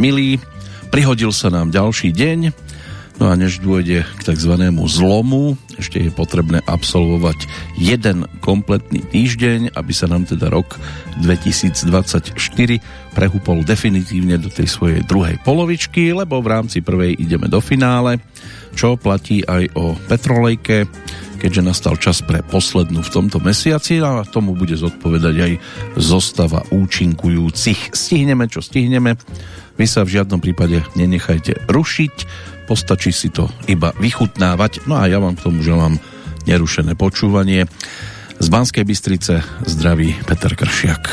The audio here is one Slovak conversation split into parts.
Milí, prihodil sa nám ďalší deň, no a než dôjde k tzv. zlomu, ešte je potrebné absolvovať jeden kompletný týždeň, aby sa nám teda rok 2024 prehúpol definitívne do tej svojej druhej polovičky, lebo v rámci prvej ideme do finále, čo platí aj o Petrolejke, keďže nastal čas pre poslednú v tomto mesiaci a tomu bude zodpovedať aj zostava účinkujúcich. Stihneme, čo stihneme. Vy sa v žiadnom prípade nenechajte rušiť, postačí si to iba vychutnávať. No a ja vám k tomu želám nerušené počúvanie. Z Banskej Bystrice zdraví Peter Kršiak.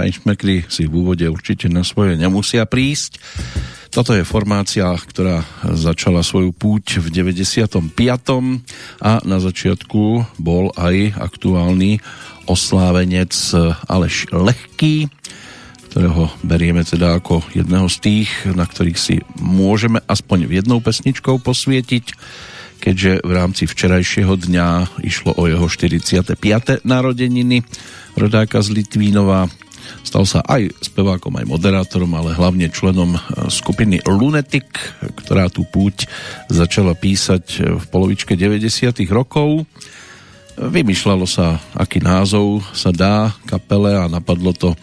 Feinschmeckli si v úvode určite na svoje nemusia prísť. Toto je formácia, ktorá začala svoju púť v 95. a na začiatku bol aj aktuálny oslávenec Aleš Lehký, ktorého berieme teda ako jedného z tých, na ktorých si môžeme aspoň v jednou pesničkou posvietiť, keďže v rámci včerajšieho dňa išlo o jeho 45. narodeniny rodáka z Litvínova Stal sa aj spevákom, aj moderátorom, ale hlavne členom e, skupiny Lunatic, ktorá tú púť začala písať v polovičke 90. rokov. Vymýšľalo sa, aký názov sa dá kapele a napadlo to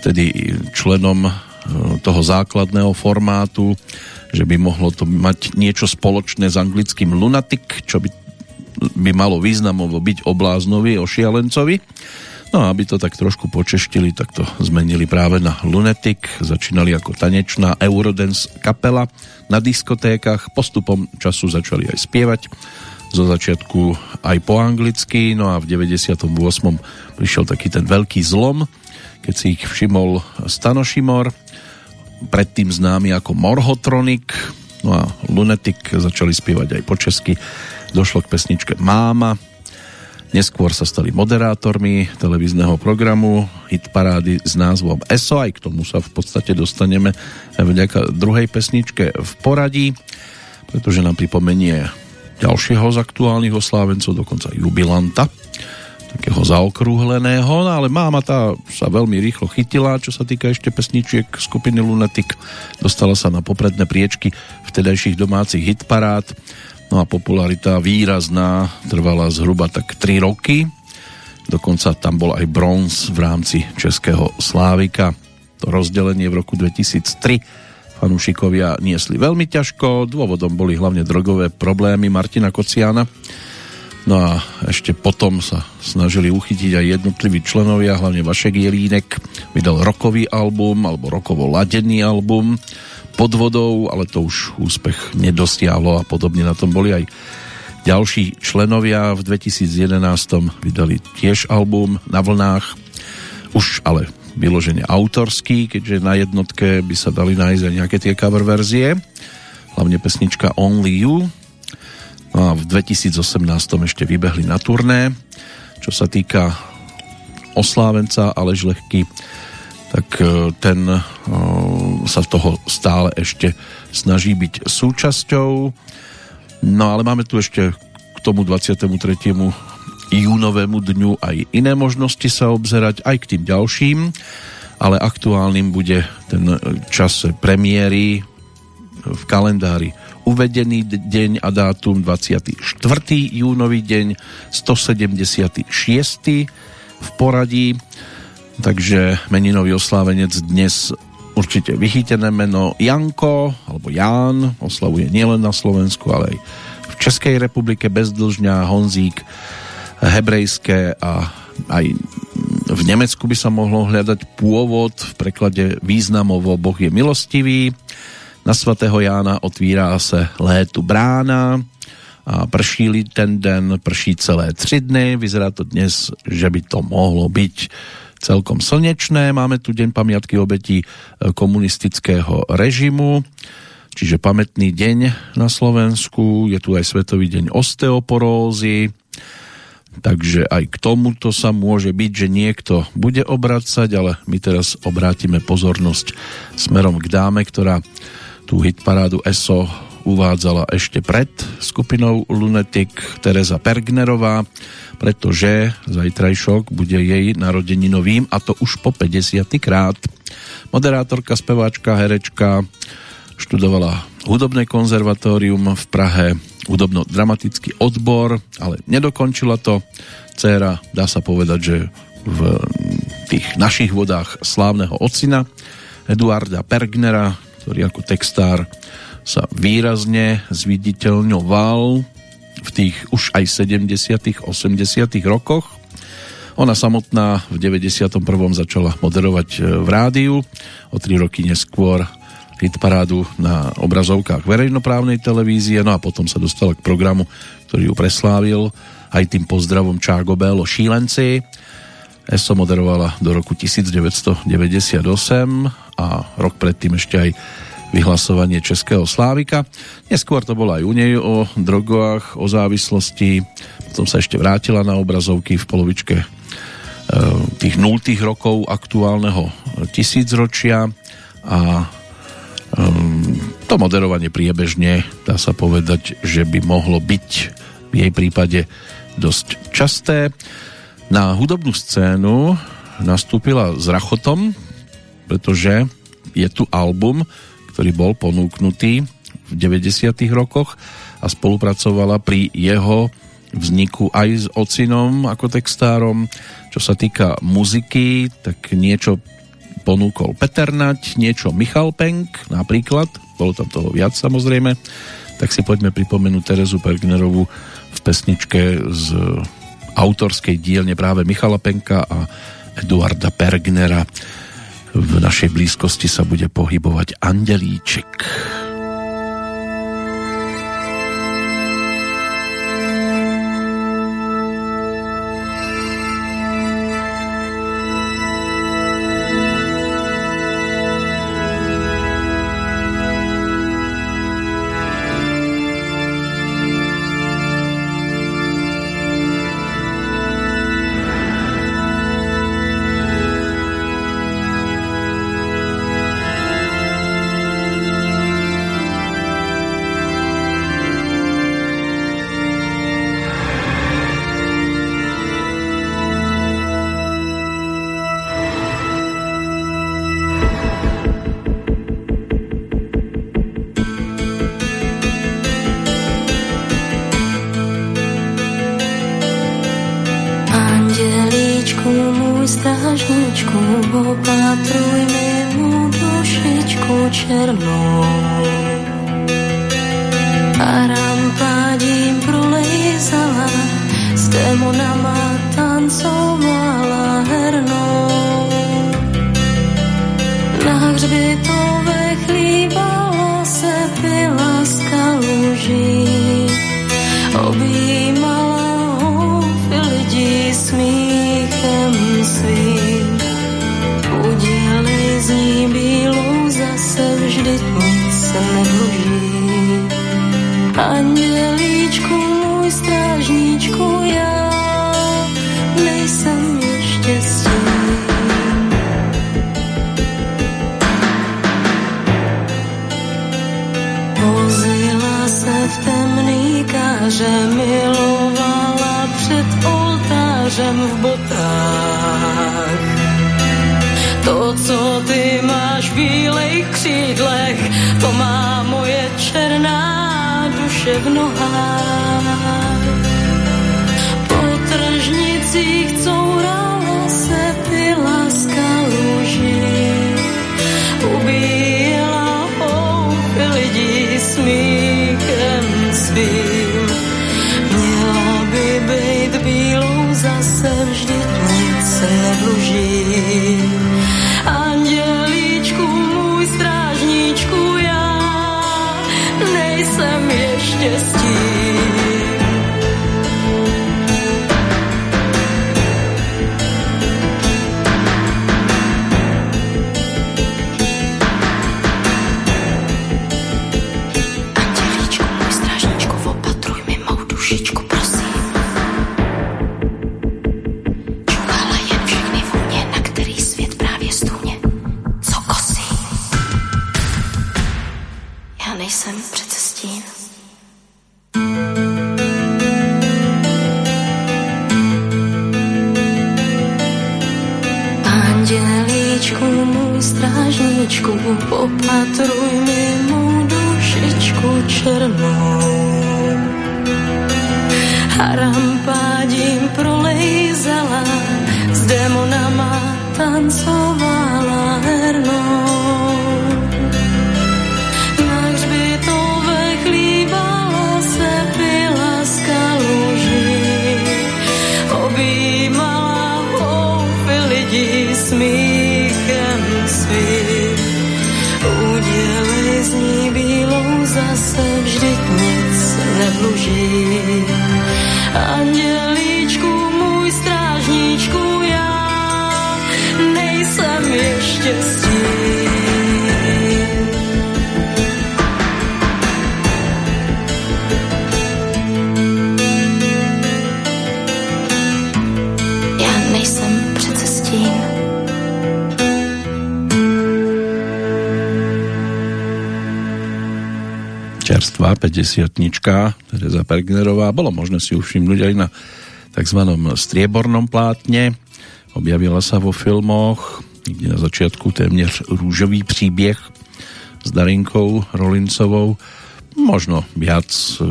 vtedy členom e, toho základného formátu, že by mohlo to mať niečo spoločné s anglickým lunatic, čo by, by malo významovo byť obláznovi, ošialencovi. No a aby to tak trošku počeštili, tak to zmenili práve na Lunatic. Začínali ako tanečná Eurodance kapela na diskotékach. Postupom času začali aj spievať. Zo začiatku aj po anglicky. No a v 98. prišiel taký ten veľký zlom, keď si ich všimol Stano predtým známy ako Morhotronik. No a Lunatic začali spievať aj po česky. Došlo k pesničke Máma, Neskôr sa stali moderátormi televízneho programu hit parády s názvom ESO, aj k tomu sa v podstate dostaneme vďaka druhej pesničke v poradí, pretože nám pripomenie ďalšieho z aktuálnych oslávencov, dokonca jubilanta, takého zaokrúhleného, no ale máma tá sa veľmi rýchlo chytila, čo sa týka ešte pesničiek skupiny Lunatic. Dostala sa na popredné priečky vtedajších domácich hitparád No a popularita výrazná trvala zhruba tak 3 roky. Dokonca tam bol aj bronz v rámci Českého Slávika. To rozdelenie v roku 2003 fanúšikovia niesli veľmi ťažko. Dôvodom boli hlavne drogové problémy Martina Kociana. No a ešte potom sa snažili uchytiť aj jednotliví členovia, hlavne Vašek Jelínek vydal rokový album alebo rokovo ladený album pod vodou, ale to už úspech nedosiahlo a podobne na tom boli aj ďalší členovia. V 2011 vydali tiež album na vlnách, už ale vyložene autorský, keďže na jednotke by sa dali nájsť aj nejaké tie cover verzie, hlavne pesnička Only You. No a v 2018 ešte vybehli na turné. Čo sa týka oslávenca Alež Lehký, tak e, ten e, sa toho stále ešte snaží byť súčasťou. No ale máme tu ešte k tomu 23. júnovému dňu aj iné možnosti sa obzerať, aj k tým ďalším, ale aktuálnym bude ten čas premiéry v kalendári uvedený deň a dátum 24. júnový deň 176. v poradí takže meninový oslávenec dnes určite vychytené meno Janko, alebo Ján, oslavuje nielen na Slovensku, ale aj v Českej republike Bezdlžňa, Honzík, hebrejské a aj v Nemecku by sa mohlo hľadať pôvod v preklade významovo Boh je milostivý. Na svatého Jána otvírá sa létu brána a prší ten den, prší celé tři dny. Vyzerá to dnes, že by to mohlo byť celkom slnečné. Máme tu deň pamiatky obetí e, komunistického režimu, čiže pamätný deň na Slovensku. Je tu aj Svetový deň osteoporózy, takže aj k tomuto sa môže byť, že niekto bude obracať, ale my teraz obrátime pozornosť smerom k dáme, ktorá tú hitparádu ESO uvádzala ešte pred skupinou Lunatic Teresa Pergnerová pretože zajtrajšok bude jej narodeninovým a to už po 50. krát. Moderátorka, speváčka, herečka, študovala hudobné konzervatórium v Prahe, hudobno-dramatický odbor, ale nedokončila to. Céra, dá sa povedať, že v tých našich vodách slávneho ocina Eduarda Pergnera, ktorý ako textár sa výrazne zviditeľňoval v tých už aj 70 80 rokoch. Ona samotná v 91. začala moderovať e, v rádiu, o tri roky neskôr hitparádu na obrazovkách verejnoprávnej televízie, no a potom sa dostala k programu, ktorý ju preslávil aj tým pozdravom Čágo Bélo Šílenci. ESO moderovala do roku 1998 a rok predtým ešte aj vyhlasovanie Českého Slávika. Neskôr to bolo aj u nej o drogách, o závislosti. Potom sa ešte vrátila na obrazovky v polovičke e, tých nultých rokov aktuálneho tisícročia a e, to moderovanie priebežne dá sa povedať, že by mohlo byť v jej prípade dosť časté. Na hudobnú scénu nastúpila s rachotom, pretože je tu album, ktorý bol ponúknutý v 90. rokoch a spolupracovala pri jeho vzniku aj s Ocinom ako textárom. Čo sa týka muziky, tak niečo ponúkol Peter Nať, niečo Michal Penk napríklad, bolo tam toho viac samozrejme, tak si poďme pripomenúť Terezu Pergnerovu v pesničke z autorskej dielne práve Michala Penka a Eduarda Pergnera. V našej blízkosti sa bude pohybovať Andelíček. očí objímala húfy lidí smíchem svým. Udělej z ní bílou zase vždyť nic se. Ani môžem v botách. To, co ty máš v bílej křídlech, to má moje černá duše v nohách. Po tržnicích, co day. 50 Teresa Pergnerová. Bolo možné si už všimnúť aj na tzv. striebornom plátne. Objavila sa vo filmoch, kde na začiatku téměř rúžový příběh s Darinkou Rolincovou, možno viac, e,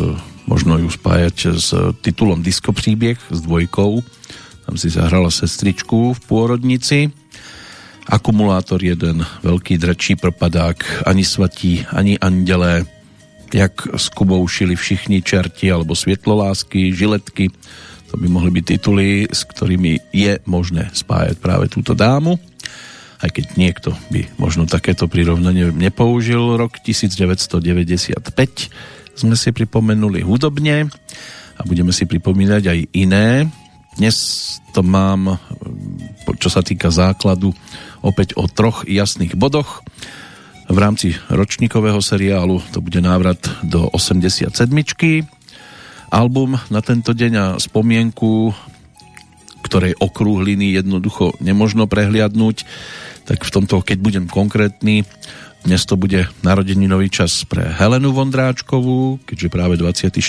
možno ju spájať s titulom Disco příběh s dvojkou, tam si zahrala sestričku v pôrodnici, Akumulátor jeden, veľký dračí propadák, ani svatí, ani andelé, jak s Kubou šili všichni čerti alebo světlolásky, žiletky, to by mohli byť tituly, s ktorými je možné spájať práve túto dámu. Aj keď niekto by možno takéto prirovnanie nepoužil. Rok 1995 sme si pripomenuli hudobne a budeme si pripomínať aj iné. Dnes to mám, čo sa týka základu, opäť o troch jasných bodoch. V rámci ročníkového seriálu to bude návrat do 87. Album na tento deň a spomienku, ktorej okrúhliny jednoducho nemožno prehliadnúť, tak v tomto, keď budem konkrétny, dnes to bude nový čas pre Helenu Vondráčkovú, keďže práve 24.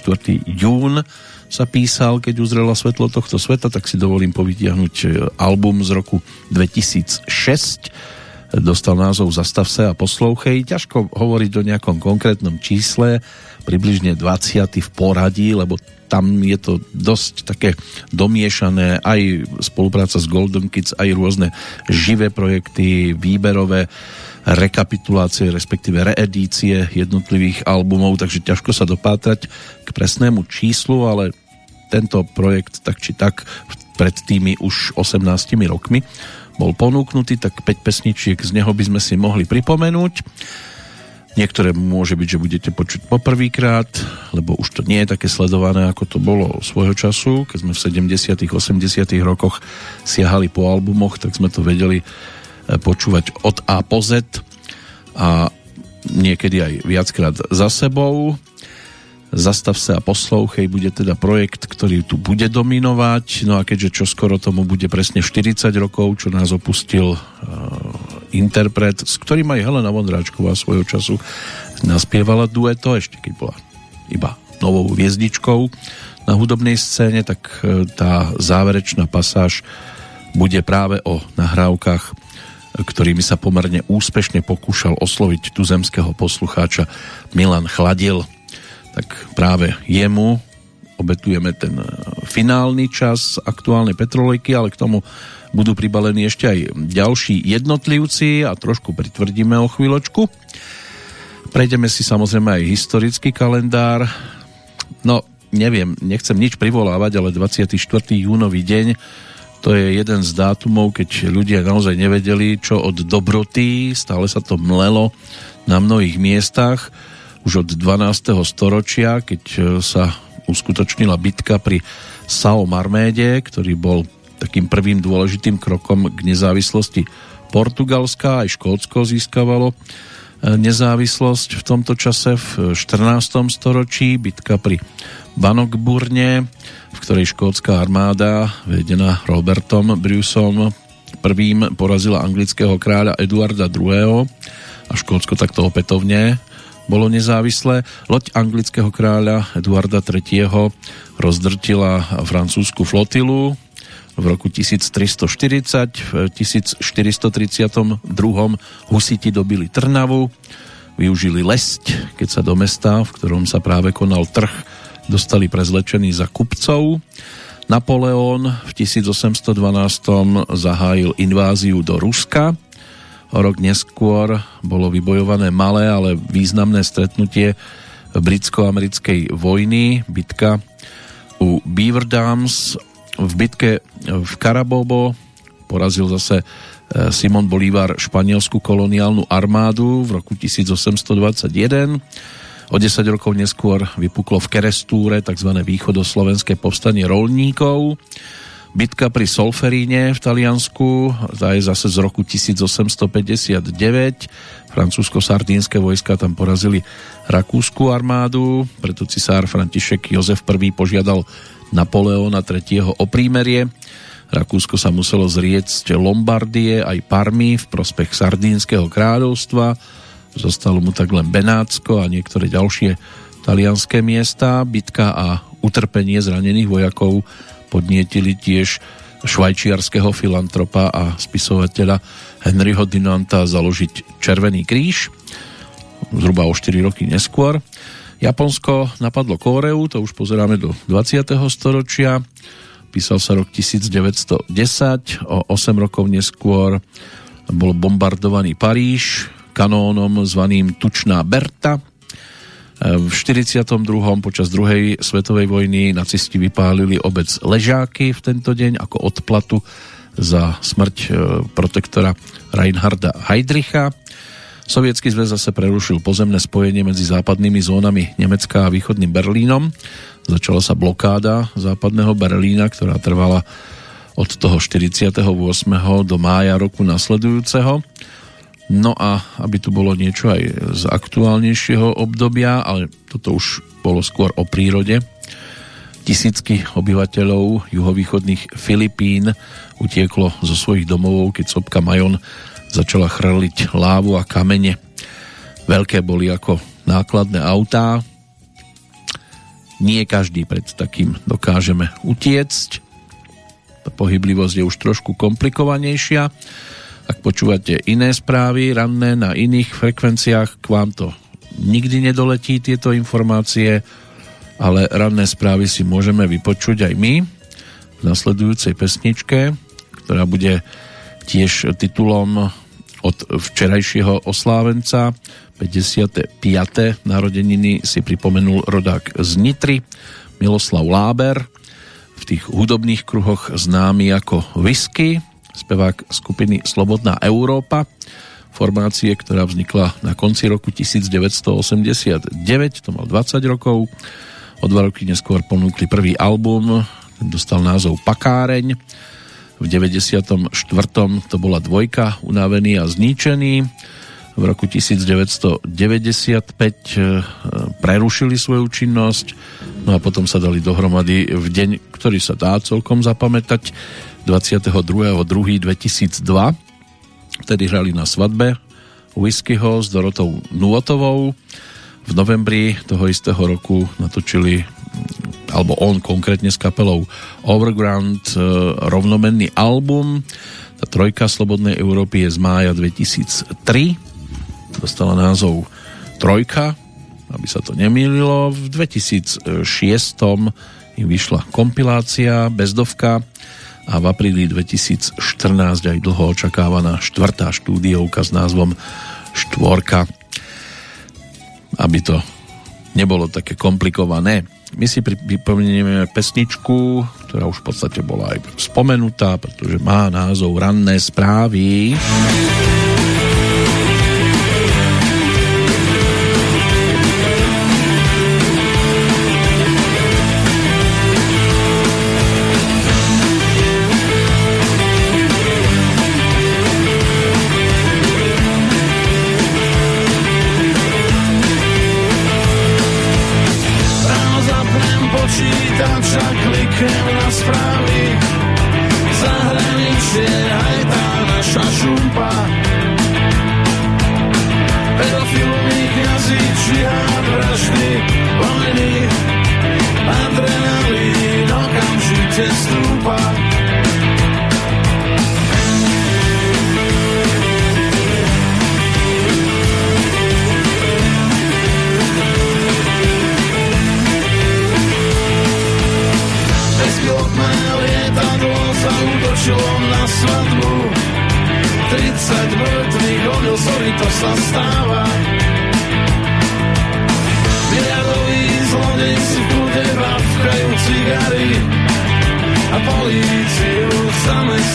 jún sa písal, keď uzrela svetlo tohto sveta, tak si dovolím povytiahnuť album z roku 2006. Dostal názov Zastav sa a poslouchej. Ťažko hovoriť o nejakom konkrétnom čísle, približne 20. v poradí, lebo tam je to dosť také domiešané, aj spolupráca s Golden Kids, aj rôzne živé projekty, výberové rekapitulácie, respektíve reedície jednotlivých albumov, takže ťažko sa dopátrať k presnému číslu, ale tento projekt tak či tak pred tými už 18 rokmi bol ponúknutý, tak 5 pesničiek z neho by sme si mohli pripomenúť. Niektoré môže byť, že budete počuť poprvýkrát, lebo už to nie je také sledované, ako to bolo svojho času. Keď sme v 70 80 rokoch siahali po albumoch, tak sme to vedeli eh, počúvať od A po Z a niekedy aj viackrát za sebou. Zastav sa a poslouchej bude teda projekt, ktorý tu bude dominovať. No a keďže čoskoro tomu bude presne 40 rokov, čo nás opustil uh, interpret, s ktorým aj Helena Vondráčková svojho času naspievala dueto, ešte keď bola iba novou hviezdičkou na hudobnej scéne, tak e, tá záverečná pasáž bude práve o nahrávkach, ktorými sa pomerne úspešne pokúšal osloviť tuzemského poslucháča Milan Chladil. Tak práve jemu obetujeme ten e, finálny čas aktuálnej Petrolejky, ale k tomu budú pribalení ešte aj ďalší jednotlivci a trošku pritvrdíme o chvíľočku. Prejdeme si samozrejme aj historický kalendár. No, neviem, nechcem nič privolávať, ale 24. júnový deň to je jeden z dátumov, keď ľudia naozaj nevedeli, čo od dobroty, stále sa to mlelo na mnohých miestach. Už od 12. storočia, keď sa uskutočnila bitka pri Sao Marméde, ktorý bol takým prvým dôležitým krokom k nezávislosti Portugalska, aj Škótsko získavalo e, nezávislosť v tomto čase v 14. storočí, bitka pri Bannockburne, v ktorej škótska armáda vedená Robertom Bruceom prvým porazila anglického kráľa Eduarda II. a Škótsko takto opätovne bolo nezávislé. Loď anglického kráľa Eduarda III. rozdrtila francúzsku flotilu, v roku 1340, v 1432 husiti dobili Trnavu, využili lesť, keď sa do mesta, v ktorom sa práve konal trh, dostali prezlečení za kupcov. Napoleon v 1812 zahájil inváziu do Ruska. Rok neskôr bolo vybojované malé, ale významné stretnutie britsko-americkej vojny, bitka u Beaver Dams v bitke v Carabobo porazil zase e, Simon Bolívar španielsku koloniálnu armádu v roku 1821. O 10 rokov neskôr vypuklo v Kerestúre tzv. východoslovenské povstanie rolníkov. Bitka pri Solferíne v Taliansku, tá je zase z roku 1859. Francúzsko-sardínske vojska tam porazili rakúsku armádu, preto cisár František Jozef I požiadal Napoleona III. o prímerie. Rakúsko sa muselo zrieť Lombardie aj Parmy v prospech Sardínskeho kráľovstva. Zostalo mu tak len Benátsko a niektoré ďalšie talianské miesta. Bitka a utrpenie zranených vojakov podnietili tiež švajčiarského filantropa a spisovateľa Henryho Dinanta založiť Červený kríž zhruba o 4 roky neskôr. Japonsko napadlo Kóreu, to už pozeráme do 20. storočia. Písal sa rok 1910, o 8 rokov neskôr bol bombardovaný Paríž kanónom zvaným Tučná Berta. V 42. počas druhej svetovej vojny nacisti vypálili obec Ležáky v tento deň ako odplatu za smrť e, protektora Reinharda Heydricha. Sovietský zväz zase prerušil pozemné spojenie medzi západnými zónami Nemecka a východným Berlínom. Začala sa blokáda západného Berlína, ktorá trvala od toho 48. do mája roku nasledujúceho. No a aby tu bolo niečo aj z aktuálnejšieho obdobia, ale toto už bolo skôr o prírode, tisícky obyvateľov juhovýchodných Filipín utieklo zo svojich domovov, keď sopka Majon začala chrliť lávu a kamene. Veľké boli ako nákladné autá. Nie každý pred takým dokážeme utiecť. Pohyblivosť je už trošku komplikovanejšia ak počúvate iné správy, ranné na iných frekvenciách, k vám to nikdy nedoletí tieto informácie, ale ranné správy si môžeme vypočuť aj my v nasledujúcej pesničke, ktorá bude tiež titulom od včerajšieho oslávenca 55. narodeniny si pripomenul rodák z Nitry Miloslav Láber v tých hudobných kruhoch známy ako Whisky spevák skupiny Slobodná Európa, formácie, ktorá vznikla na konci roku 1989, to mal 20 rokov. O dva roky neskôr ponúkli prvý album, ten dostal názov Pakáreň. V 94. to bola dvojka Unavený a zničený. V roku 1995 eh, prerušili svoju činnosť, no a potom sa dali dohromady v deň, ktorý sa dá celkom zapamätať, 22.2.2002. Vtedy hrali na svadbe Whiskyho s Dorotou Nuotovou. V novembri toho istého roku natočili alebo on konkrétne s kapelou Overground e, rovnomenný album. Tá trojka Slobodnej Európy je z mája 2003. Dostala názov Trojka, aby sa to nemýlilo. V 2006 im vyšla kompilácia Bezdovka a v apríli 2014 aj dlho očakávaná štvrtá štúdiovka s názvom Štvorka. Aby to nebolo také komplikované. My si pripomenieme pesničku, ktorá už v podstate bola aj spomenutá, pretože má názov Ranné správy.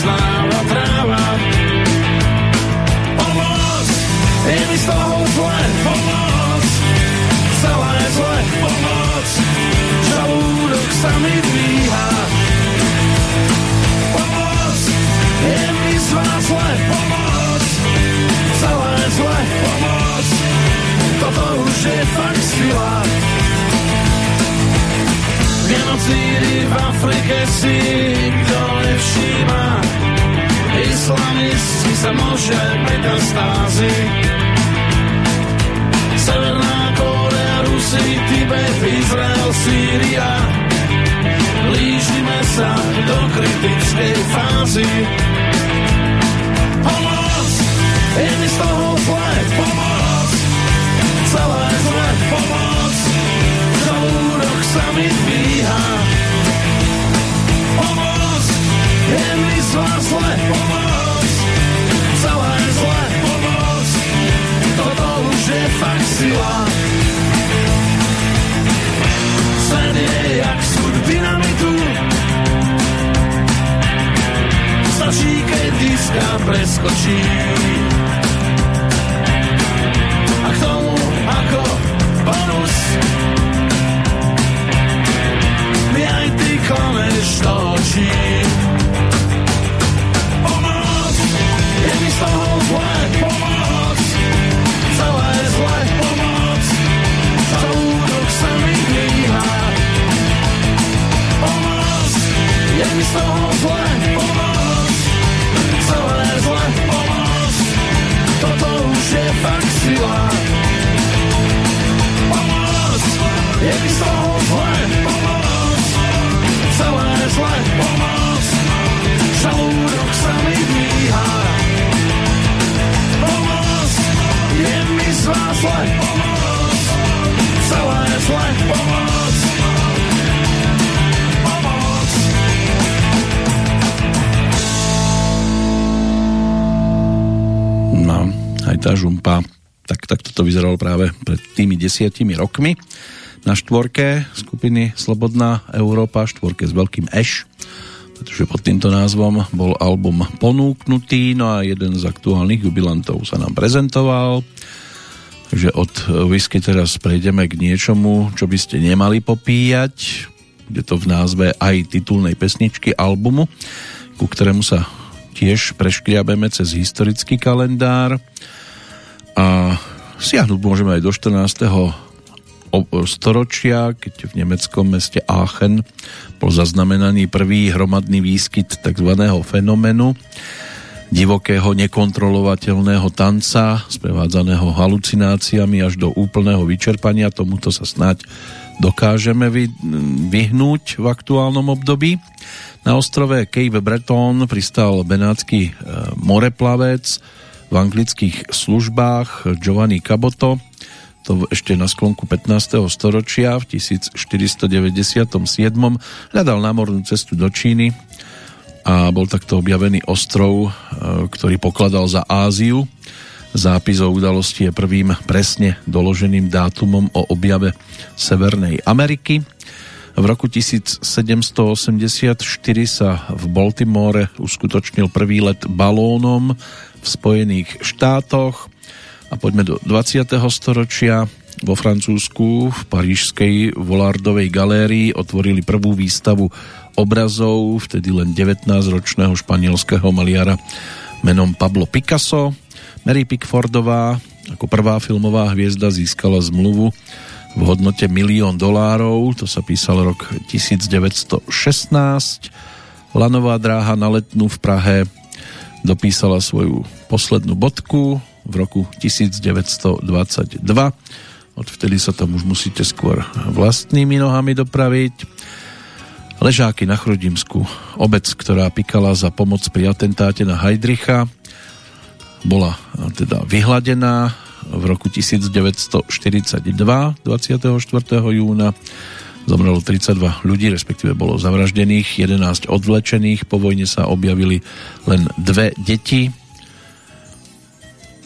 line. Izrael, Sýria. Blížime sa do kritického ťažkej fázi. Pomoc, je mi z toho zle, pomoc, celé zle, pomoc, žalúdok sa mi dvíha. Pomoc, je mi z vás zle, pomoc, celé zle, pomoc, toto už je fakt sila. Sen je jak súd dynamitu, stačí, keď diska preskočí. A k tomu ako bonus aj ty klameš do očí. Pomoc, je mi z toho zle, pomoc, celé zle, pomoc, žalúdok sa mi dvíha. Pomoc, je mi z toho zle, pomoc, celé zle, pomoc, toto už je fakt sila. Pomoc, je mi z toho zle, zle, pomoc, žalúdok sa mi dvíha. Pomoc, je mi z vás zle, pomoc, celé zle, pomoc. No, aj tá žumpa, tak, tak toto vyzeralo práve pred tými desiatimi rokmi na štvorke skupiny Slobodná Európa, štvorke s veľkým eš, pretože pod týmto názvom bol album ponúknutý, no a jeden z aktuálnych jubilantov sa nám prezentoval. Takže od whisky teraz prejdeme k niečomu, čo by ste nemali popíjať. Je to v názve aj titulnej pesničky albumu, ku ktorému sa tiež preškriabeme cez historický kalendár a siahnuť môžeme aj do 14. storočia, keď v nemeckom meste Aachen bol zaznamenaný prvý hromadný výskyt tzv. fenomenu divokého, nekontrolovateľného tanca, sprevádzaného halucináciami až do úplného vyčerpania. Tomuto sa snáď dokážeme vy, vyhnúť v aktuálnom období. Na ostrove Cape Breton pristal benátsky e, moreplavec v anglických službách Giovanni Caboto, to ešte na sklonku 15. storočia v 1497. hľadal námornú cestu do Číny a bol takto objavený ostrov, e, ktorý pokladal za Áziu. Zápis o udalosti je prvým presne doloženým dátumom o objave Severnej Ameriky. V roku 1784 sa v Baltimore uskutočnil prvý let balónom v Spojených štátoch. A poďme do 20. storočia. Vo Francúzsku v parížskej Volardovej galérii otvorili prvú výstavu obrazov vtedy len 19-ročného španielského maliara menom Pablo Picasso. Mary Pickfordová ako prvá filmová hviezda získala zmluvu v hodnote milión dolárov, to sa písal rok 1916. Lanová dráha na letnú v Prahe dopísala svoju poslednú bodku v roku 1922. Odvtedy sa tam už musíte skôr vlastnými nohami dopraviť. Ležáky na Chrudimsku, obec, ktorá pikala za pomoc pri atentáte na Heidricha, bola teda vyhladená v roku 1942, 24. júna. Zomrelo 32 ľudí, respektíve bolo zavraždených, 11 odvlečených. Po vojne sa objavili len dve deti.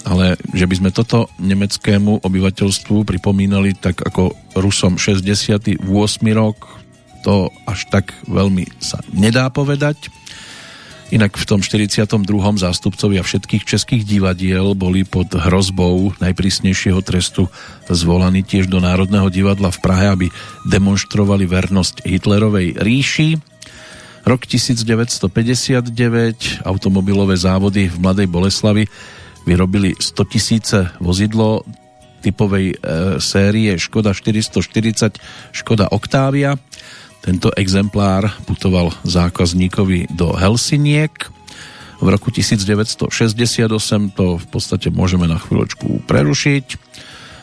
Ale že by sme toto nemeckému obyvateľstvu pripomínali tak ako Rusom 68. rok, to až tak veľmi sa nedá povedať. Inak v tom 42. zástupcovia všetkých českých divadiel boli pod hrozbou najprísnejšieho trestu zvolaní tiež do Národného divadla v Prahe, aby demonstrovali vernosť Hitlerovej ríši. Rok 1959 automobilové závody v Mladej Boleslavi vyrobili 100 tisíce vozidlo typovej e, série Škoda 440, Škoda Octavia tento exemplár putoval zákazníkovi do Helsiniek. V roku 1968 to v podstate môžeme na chvíľočku prerušiť.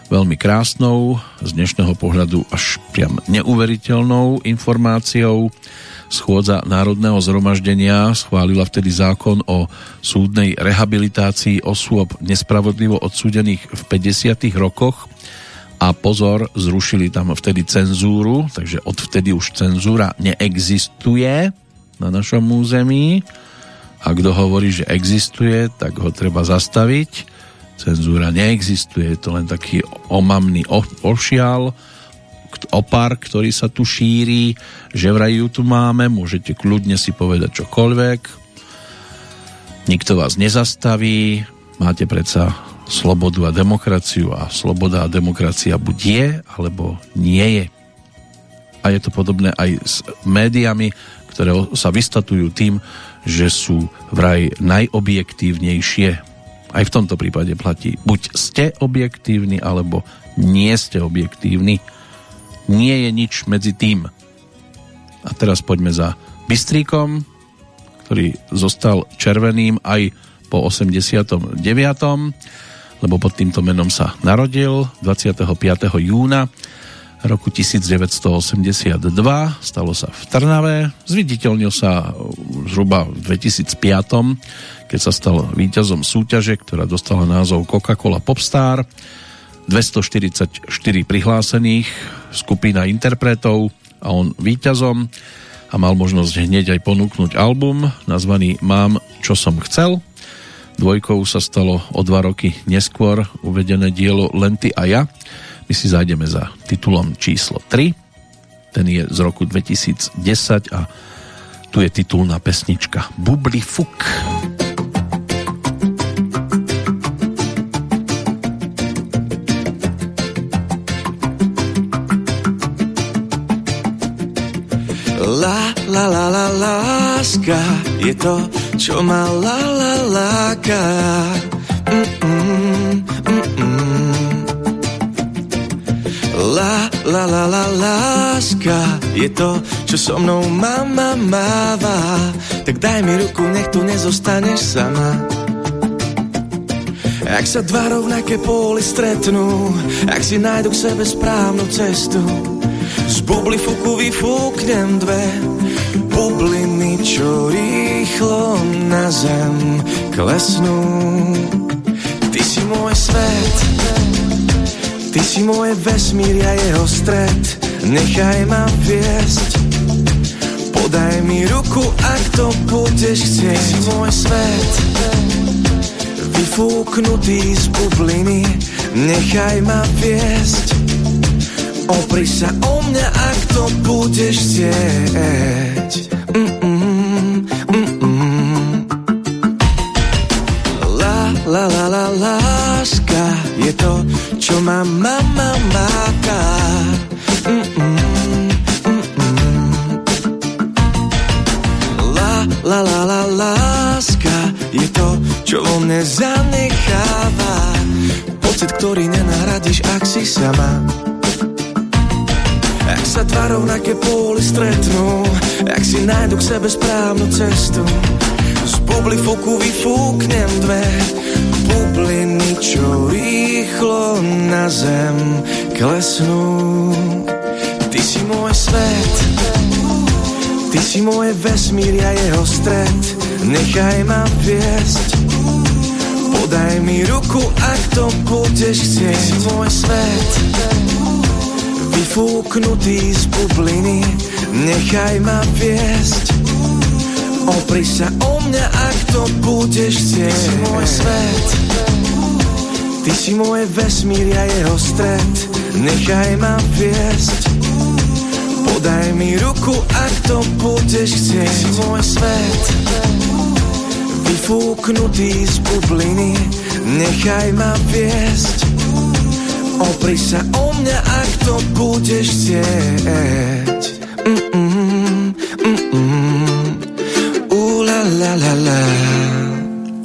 Veľmi krásnou, z dnešného pohľadu až priam neuveriteľnou informáciou schôdza Národného zhromaždenia schválila vtedy zákon o súdnej rehabilitácii osôb nespravodlivo odsúdených v 50. rokoch a pozor, zrušili tam vtedy cenzúru, takže odvtedy už cenzúra neexistuje na našom území. A kto hovorí, že existuje, tak ho treba zastaviť. Cenzúra neexistuje, je to len taký omamný ošial, opar, ktorý sa tu šíri, že vraj ju tu máme, môžete kľudne si povedať čokoľvek. Nikto vás nezastaví, máte predsa slobodu a demokraciu a sloboda a demokracia buď je, alebo nie je. A je to podobné aj s médiami, ktoré sa vystatujú tým, že sú vraj najobjektívnejšie. Aj v tomto prípade platí, buď ste objektívni, alebo nie ste objektívni nie je nič medzi tým. A teraz poďme za Bystríkom, ktorý zostal červeným aj po 89. lebo pod týmto menom sa narodil 25. júna roku 1982. Stalo sa v Trnave. Zviditeľnil sa zhruba v 2005. keď sa stal víťazom súťaže, ktorá dostala názov Coca-Cola Popstar. 244 prihlásených, skupina interpretov a on víťazom a mal možnosť hneď aj ponúknuť album nazvaný Mám, čo som chcel. Dvojkou sa stalo o dva roky neskôr uvedené dielo Lenty a ja. My si zájdeme za titulom číslo 3. Ten je z roku 2010 a tu je titulná pesnička Bubli Fuk. Bubli Fuk. Láska je to, čo ma la, la, láka. La, la, la, la, láska je to, čo so mnou mama máva. Tak daj mi ruku, nech tu nezostaneš sama. Ak sa dva rovnaké póly stretnú, ak si nájdu k sebe správnu cestu, z bubli fuku vyfúknem dve bubliny, čo rýchlo na zem klesnú. Ty si môj svet, ty si môj vesmír a jeho stred, nechaj ma viesť. Podaj mi ruku, ak to budeš chcieť. Ty si môj svet, vyfúknutý z bubliny, nechaj ma viesť Opri sa o mňa, ak to budeš chcieť. La, la, la, la, láska je to, čo ma mama máka. La, la, la, la, láska je to, čo vo mne zanecháva. Pocit, ktorý nenahradíš, ak si sama sa dva rovnaké póly stretnú, ak si nájdu k sebe správnu cestu, z bubly fuku vyfúknem dve bubliny, čo rýchlo na zem klesnú. Ty si môj svet, ty si môj vesmír a jeho stred, nechaj ma viesť. Podaj mi ruku, ak to budeš chcieť. Ty si môj svet, vyfúknutý z bubliny, nechaj ma viesť. Opri sa o mňa, ak to budeš chcieť. Ty si môj svet, ty si môj vesmír a jeho stred, nechaj ma viesť. Podaj mi ruku, ak to budeš chcieť. Ty si môj svet, vyfúknutý z bubliny, nechaj ma viesť. Opri sa o mňa, ak to budeš chcieť.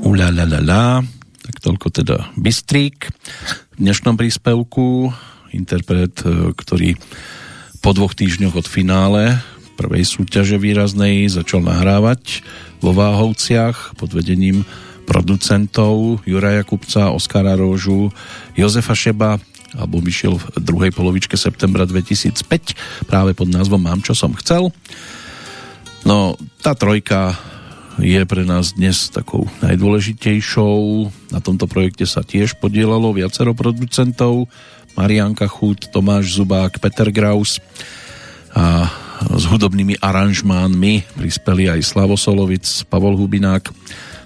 Ula la la la. Tak toľko teda Bystrík. V dnešnom príspevku interpret, e, ktorý po dvoch týždňoch od finále prvej súťaže výraznej začal nahrávať vo Váhovciach pod vedením producentov Juraja Kupca, Oskara Róžu, Jozefa Šeba Album vyšiel v druhej polovičke septembra 2005 práve pod názvom Mám, čo som chcel. No, tá trojka je pre nás dnes takou najdôležitejšou. Na tomto projekte sa tiež podielalo viacero producentov. Marianka Chut, Tomáš Zubák, Peter Graus a s hudobnými aranžmánmi prispeli aj Slavo Solovic, Pavol Hubinák.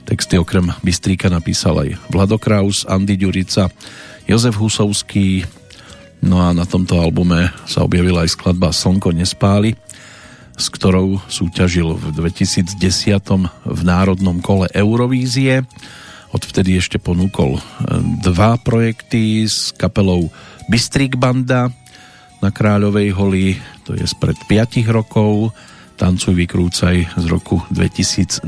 Texty okrem Bystríka napísal aj Vlado Kraus, Andy Ďurica, Jozef Husovský. No a na tomto albume sa objavila aj skladba Slnko nespáli, s ktorou súťažil v 2010 v národnom kole Eurovízie. Odvtedy ešte ponúkol e, dva projekty s kapelou Bystrik Banda na Kráľovej holi, to je spred 5 rokov, Tancuj, vykrúcaj z roku 2022.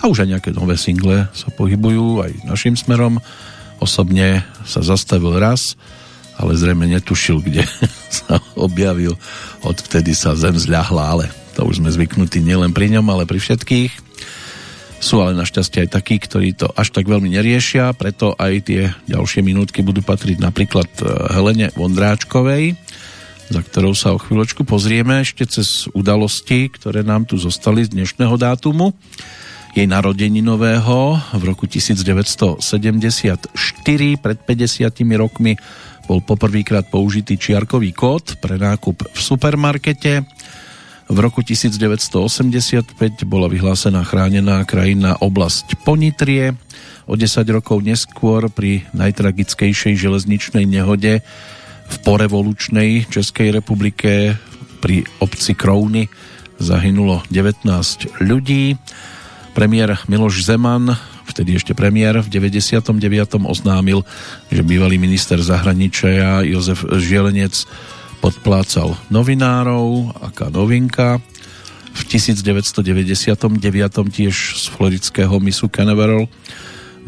A už aj nejaké nové single sa pohybujú aj našim smerom. Osobne sa zastavil raz, ale zrejme netušil, kde sa objavil. Odvtedy sa zem zľahla, ale to už sme zvyknutí nielen pri ňom, ale pri všetkých. Sú ale našťastie aj takí, ktorí to až tak veľmi neriešia, preto aj tie ďalšie minútky budú patriť napríklad e, Helene Vondráčkovej, za ktorou sa o chvíľočku pozrieme ešte cez udalosti, ktoré nám tu zostali z dnešného dátumu. Jej narodeninového v roku 1974 pred 50 rokmi bol poprvýkrát použitý čiarkový kód pre nákup v supermarkete. V roku 1985 bola vyhlásená chránená krajinná oblasť Ponitrie. O 10 rokov neskôr pri najtragickejšej železničnej nehode v porevolučnej Českej republike pri obci Krouny zahynulo 19 ľudí. Premiér Miloš Zeman, vtedy ešte premiér, v 99. oznámil, že bývalý minister zahraničia Jozef Žielenec podplácal novinárov, aká novinka. V 1999 tiež z florického misu Canaveral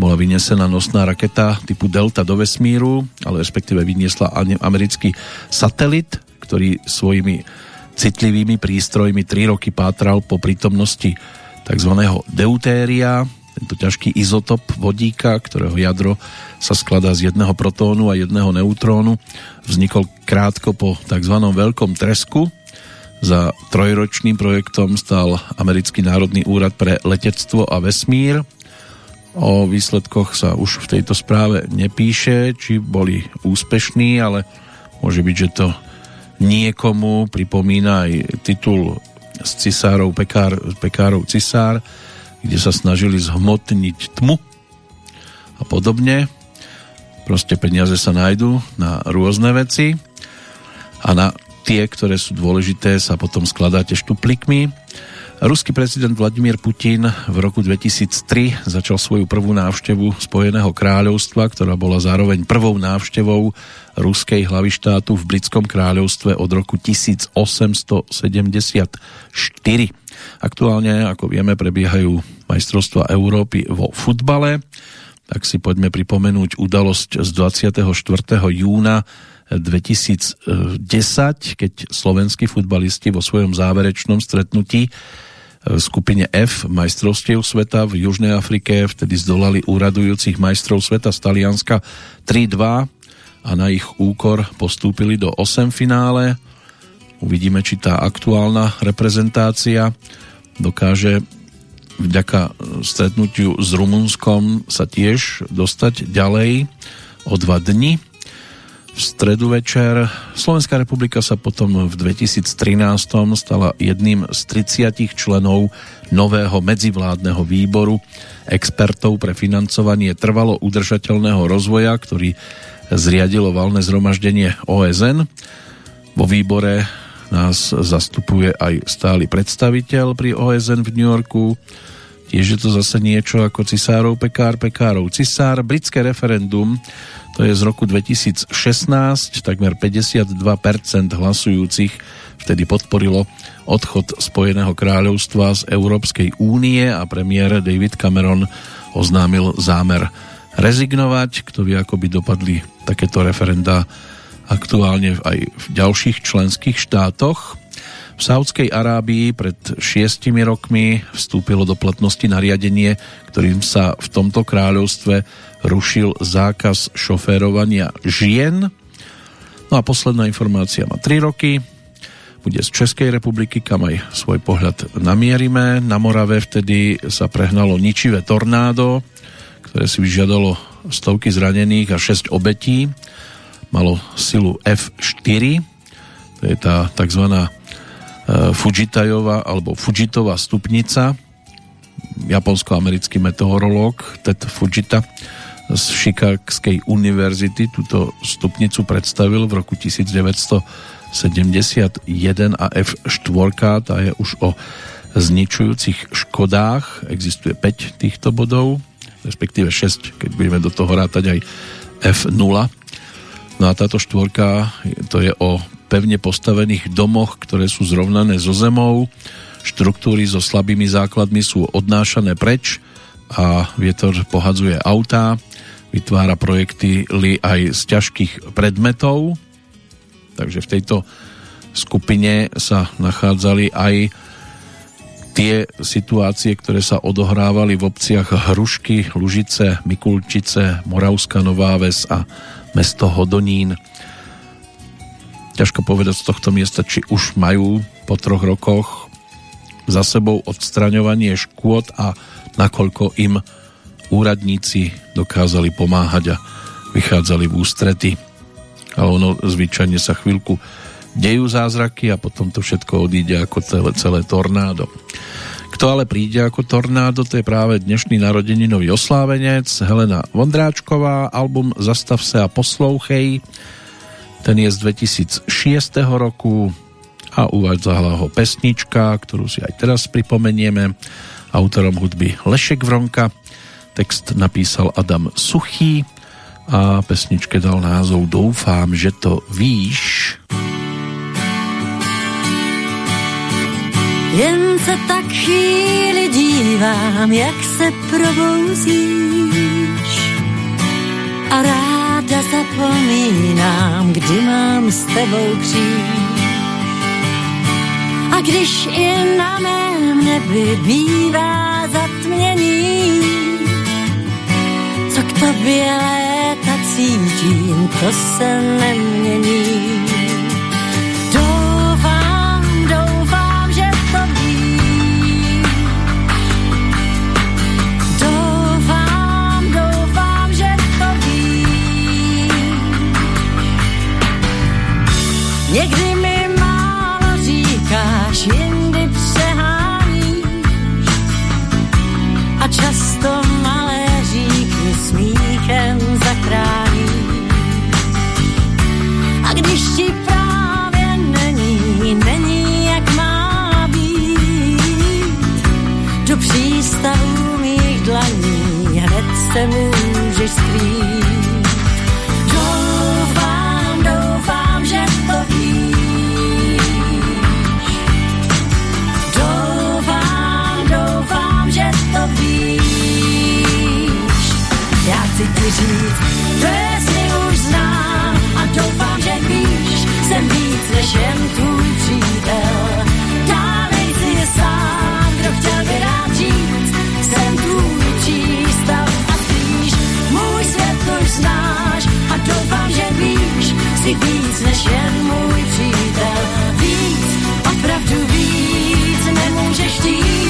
bola vynesená nosná raketa typu Delta do vesmíru, ale respektíve vyniesla americký satelit, ktorý svojimi citlivými prístrojmi 3 roky pátral po prítomnosti tzv. deutéria, tento ťažký izotop vodíka, ktorého jadro sa skladá z jedného protónu a jedného neutrónu. Vznikol krátko po tzv. veľkom tresku. Za trojročným projektom stal Americký národný úrad pre letectvo a vesmír. O výsledkoch sa už v tejto správe nepíše, či boli úspešní, ale môže byť, že to niekomu pripomína aj titul z cisárov, pekár, pekárov cisár, kde sa snažili zhmotniť tmu a podobne. Proste peniaze sa nájdú na rôzne veci a na tie, ktoré sú dôležité, sa potom skladáte štuplikmi. Ruský prezident Vladimír Putin v roku 2003 začal svoju prvú návštevu Spojeného kráľovstva, ktorá bola zároveň prvou návštevou ruskej hlavy štátu v britskom kráľovstve od roku 1874. Aktuálne, ako vieme, prebiehajú majstrovstva Európy vo futbale, tak si poďme pripomenúť udalosť z 24. júna 2010, keď slovenskí futbalisti vo svojom záverečnom stretnutí skupine F majstrovstiev sveta v Južnej Afrike vtedy zdolali úradujúcich majstrov sveta z Talianska 3-2 a na ich úkor postúpili do 8 finále. Uvidíme, či tá aktuálna reprezentácia dokáže vďaka stretnutiu s Rumunskom sa tiež dostať ďalej o dva dni v stredu večer. Slovenská republika sa potom v 2013 stala jedným z 30 členov nového medzivládneho výboru expertov pre financovanie trvalo udržateľného rozvoja, ktorý zriadilo valné zhromaždenie OSN. Vo výbore nás zastupuje aj stály predstaviteľ pri OSN v New Yorku. Tiež je to zase niečo ako cisárov pekár, pekárov cisár. Britské referendum to je z roku 2016, takmer 52% hlasujúcich vtedy podporilo odchod Spojeného kráľovstva z Európskej únie a premiér David Cameron oznámil zámer rezignovať. Kto vie, ako by dopadli takéto referenda aktuálne aj v ďalších členských štátoch. V Saudskej Arábii pred šiestimi rokmi vstúpilo do platnosti nariadenie, ktorým sa v tomto kráľovstve rušil zákaz šoférovania žien. No a posledná informácia má 3 roky. bude z Českej republiky, kam aj svoj pohľad namierime. Na Morave vtedy sa prehnalo ničivé tornádo, ktoré si vyžiadalo stovky zranených a 6 obetí. Malo silu F4, to je tá tzv. E, Fujitajová alebo Fujitová stupnica. Japonsko-americký meteorológ Ted Fujita z Chicagskej univerzity túto stupnicu predstavil v roku 1900 71 a F4, tá je už o zničujúcich škodách. Existuje 5 týchto bodov, respektíve 6, keď budeme do toho rátať aj F0. No a táto štvorka, to je o pevne postavených domoch, ktoré sú zrovnané so zemou. Štruktúry so slabými základmi sú odnášané preč a vietor pohadzuje autá, vytvára projekty aj z ťažkých predmetov, Takže v tejto skupine sa nachádzali aj tie situácie, ktoré sa odohrávali v obciach Hrušky, Lužice, Mikulčice, Moravská Nová Ves a mesto Hodonín. Ťažko povedať z tohto miesta, či už majú po troch rokoch za sebou odstraňovanie škôd a nakoľko im úradníci dokázali pomáhať a vychádzali v ústrety ale ono zvyčajne sa chvíľku dejú zázraky a potom to všetko odíde ako celé, celé tornádo. Kto ale príde ako tornádo, to je práve dnešný narodeninový oslávenec Helena Vondráčková, album Zastav se a poslouchej. Ten je z 2006 roku a uvádzala ho pesnička, ktorú si aj teraz pripomenieme. Autorom hudby Lešek Vronka. Text napísal Adam Suchý a pesničke dal názov Doufám, že to víš. Jen se tak chvíli dívám, jak se probouzíš a ráda zapomínám, kdy mám s tebou kříž. A když i na mém nebi bývá zatmění, tobě léta cítím, to se nemění. Doufám, doufám, že to víš. Doufám, doufám, že to víš. Někdy hned se můžeš skrýt. Doufám, doufám, že to víš. Doufám, doufám, že to víš. Já chci ti říct, dnes už znám a doufám, že víš, jsem víc než jen tvůj HD.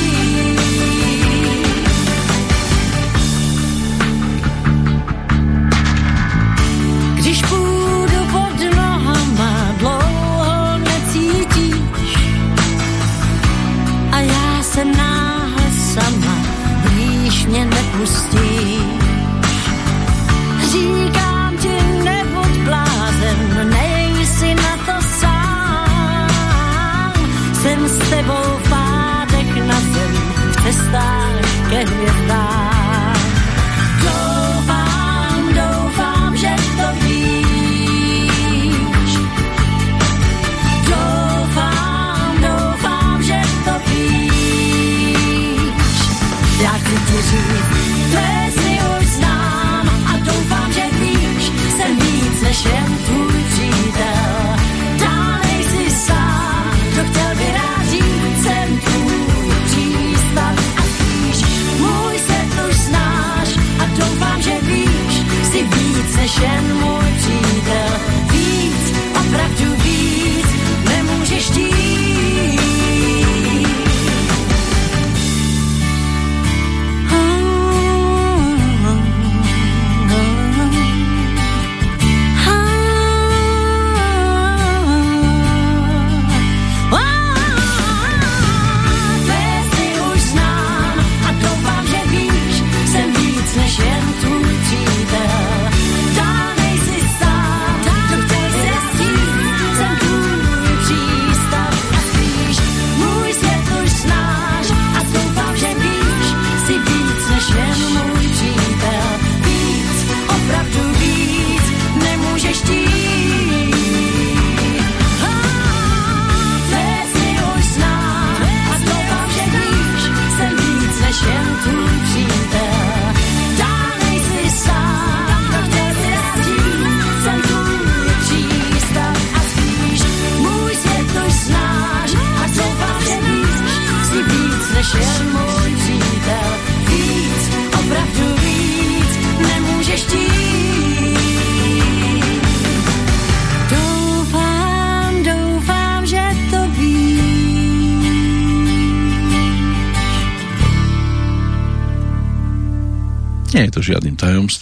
Říct, tvé sny už znám a doufám, že víš, jsem víc než jen tvůj přítel. Dálej si sám, kdo chtěl by rád jsem tvůj přístav a spíš. Můj svět už znáš a doufám, že víš, jsi víc než jen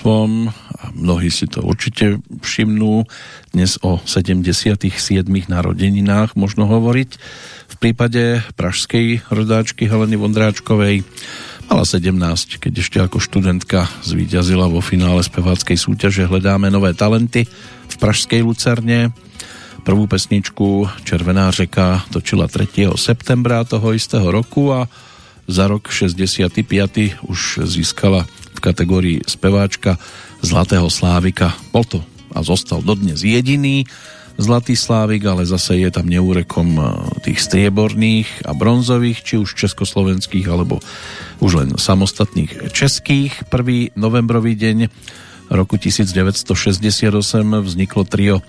tajomstvom a mnohí si to určite všimnú. Dnes o 77. narodeninách možno hovoriť. V prípade pražskej rodáčky Heleny Vondráčkovej mala 17, keď ešte ako študentka zvíťazila vo finále speváckej súťaže Hledáme nové talenty v pražskej Lucerne. Prvú pesničku Červená řeka točila 3. septembra toho istého roku a za rok 65. už získala kategórii speváčka Zlatého Slávika. Bol to a zostal dodnes jediný Zlatý Slávik, ale zase je tam neúrekom e, tých strieborných a bronzových, či už československých, alebo už len samostatných českých. Prvý novembrový deň roku 1968 vzniklo trio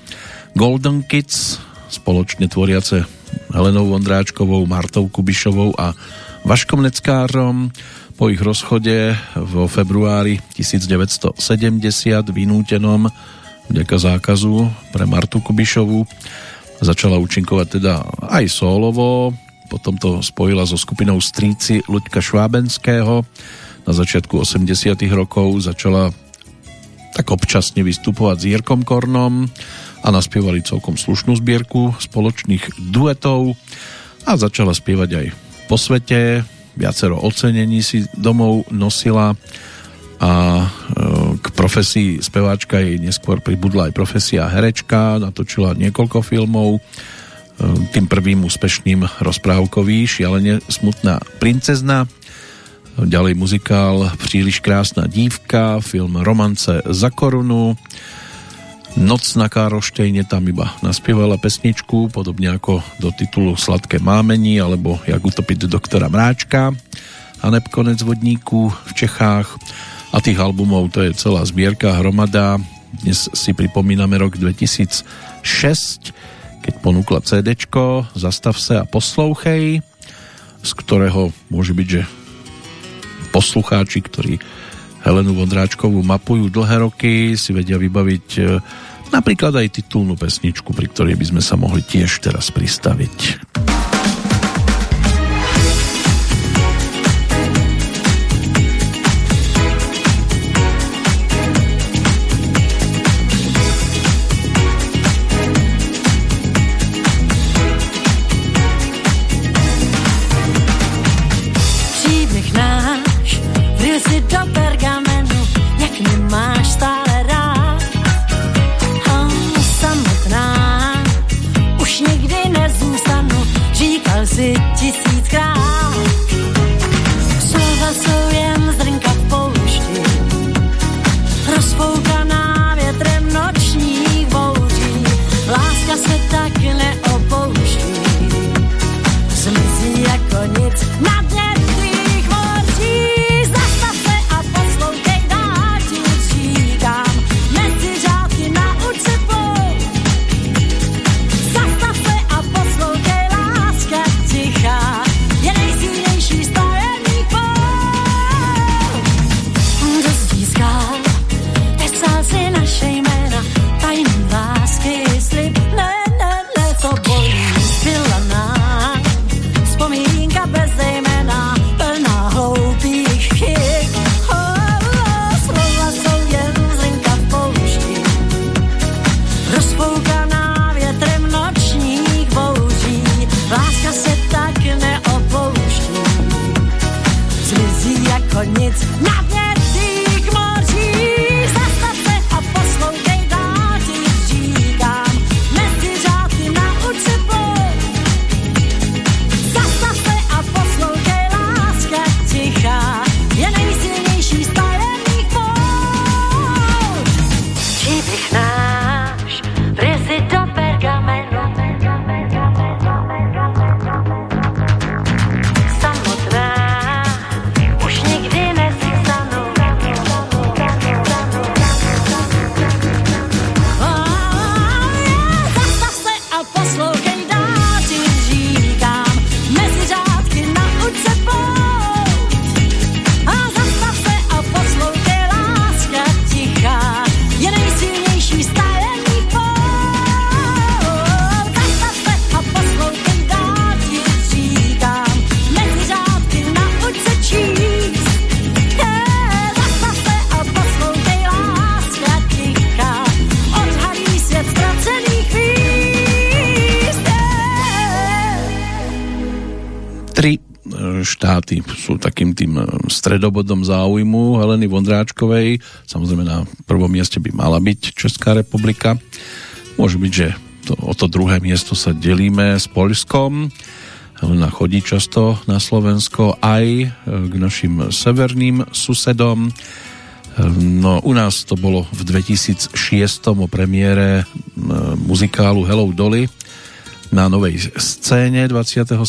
Golden Kids, spoločne tvoriace Helenou Vondráčkovou, Martou Kubišovou a Vaškom Neckárom. Po ich rozchode vo februári 1970 vynútenom vďaka zákazu pre Martu Kubišovu začala účinkovať teda aj solovo, potom to spojila so skupinou Stríci Luďka Švábenského. Na začiatku 80 rokov začala tak občasne vystupovať s Jirkom Kornom a naspievali celkom slušnú zbierku spoločných duetov a začala spievať aj po svete, viacero ocenení si domov nosila a e, k profesii speváčka jej neskôr pribudla aj profesia herečka, natočila niekoľko filmov, e, tým prvým úspešným rozprávkový Šialene smutná princezna, ďalej muzikál Příliš krásna dívka, film Romance za korunu, Noc na Károštejne tam iba naspievala pesničku, podobne ako do titulu Sladké mámení alebo Jak utopiť doktora Mráčka a neb konec vodníku v Čechách a tých albumov to je celá zbierka, hromada. Dnes si pripomíname rok 2006, keď ponúkla CD Zastav se a poslouchej, z ktorého môže byť, že poslucháči, ktorí Helenu Vondráčkovú mapujú dlhé roky, si vedia vybaviť Napríklad aj titulnú pesničku, pri ktorej by sme sa mohli tiež teraz pristaviť. Štáty sú takým tým stredobodom záujmu Heleny Vondráčkovej. Samozrejme na prvom mieste by mala byť Česká republika. Môže byť, že to, o to druhé miesto sa delíme s Poľskom. Helena chodí často na Slovensko aj k našim severným susedom. No u nás to bolo v 2006 o premiére muzikálu Hello Dolly na novej scéne 27.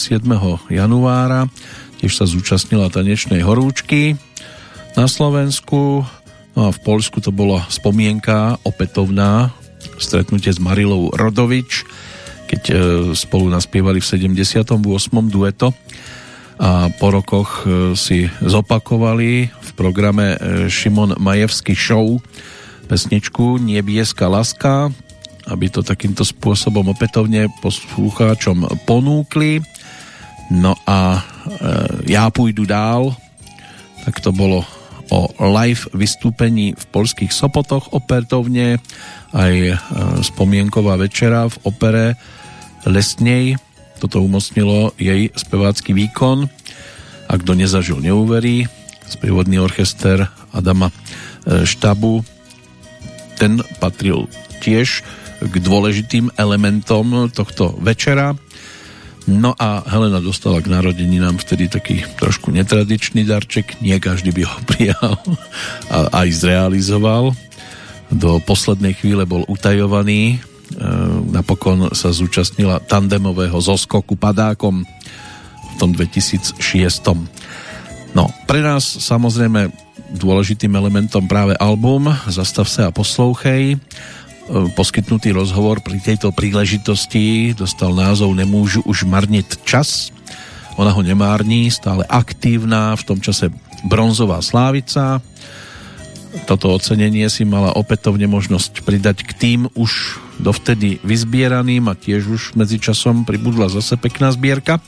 januára. Tiež sa zúčastnila tanečnej horúčky na Slovensku. No a v Polsku to bola spomienka opätovná stretnutie s Marilou Rodovič, keď e, spolu naspievali v 78. dueto a po rokoch e, si zopakovali v programe e, Šimon Majevský show pesničku Niebieska laska, aby to takýmto spôsobom opätovne poslucháčom ponúkli. No a ja pôjdu dál, tak to bolo o live vystúpení v polských Sopotoch opätovne, aj e, spomienková večera v opere Lesnej. Toto umocnilo jej spevácky výkon. A kto nezažil, neuverí. Sprievodný orchester Adama e, Štabu ten patril tiež k dôležitým elementom tohto večera. No a Helena dostala k narodeninám vtedy taký trošku netradičný darček, nie každý by ho prijal a aj zrealizoval. Do poslednej chvíle bol utajovaný, e, napokon sa zúčastnila tandemového zoskoku padákom v tom 2006. No, pre nás samozrejme dôležitým elementom práve album Zastav sa a poslouchej poskytnutý rozhovor pri tejto príležitosti dostal názov Nemôžu už marniť čas. Ona ho nemárni, stále aktívna, v tom čase bronzová slávica. Toto ocenenie si mala opätovne možnosť pridať k tým už dovtedy vyzbieraným a tiež už medzičasom pribudla zase pekná zbierka.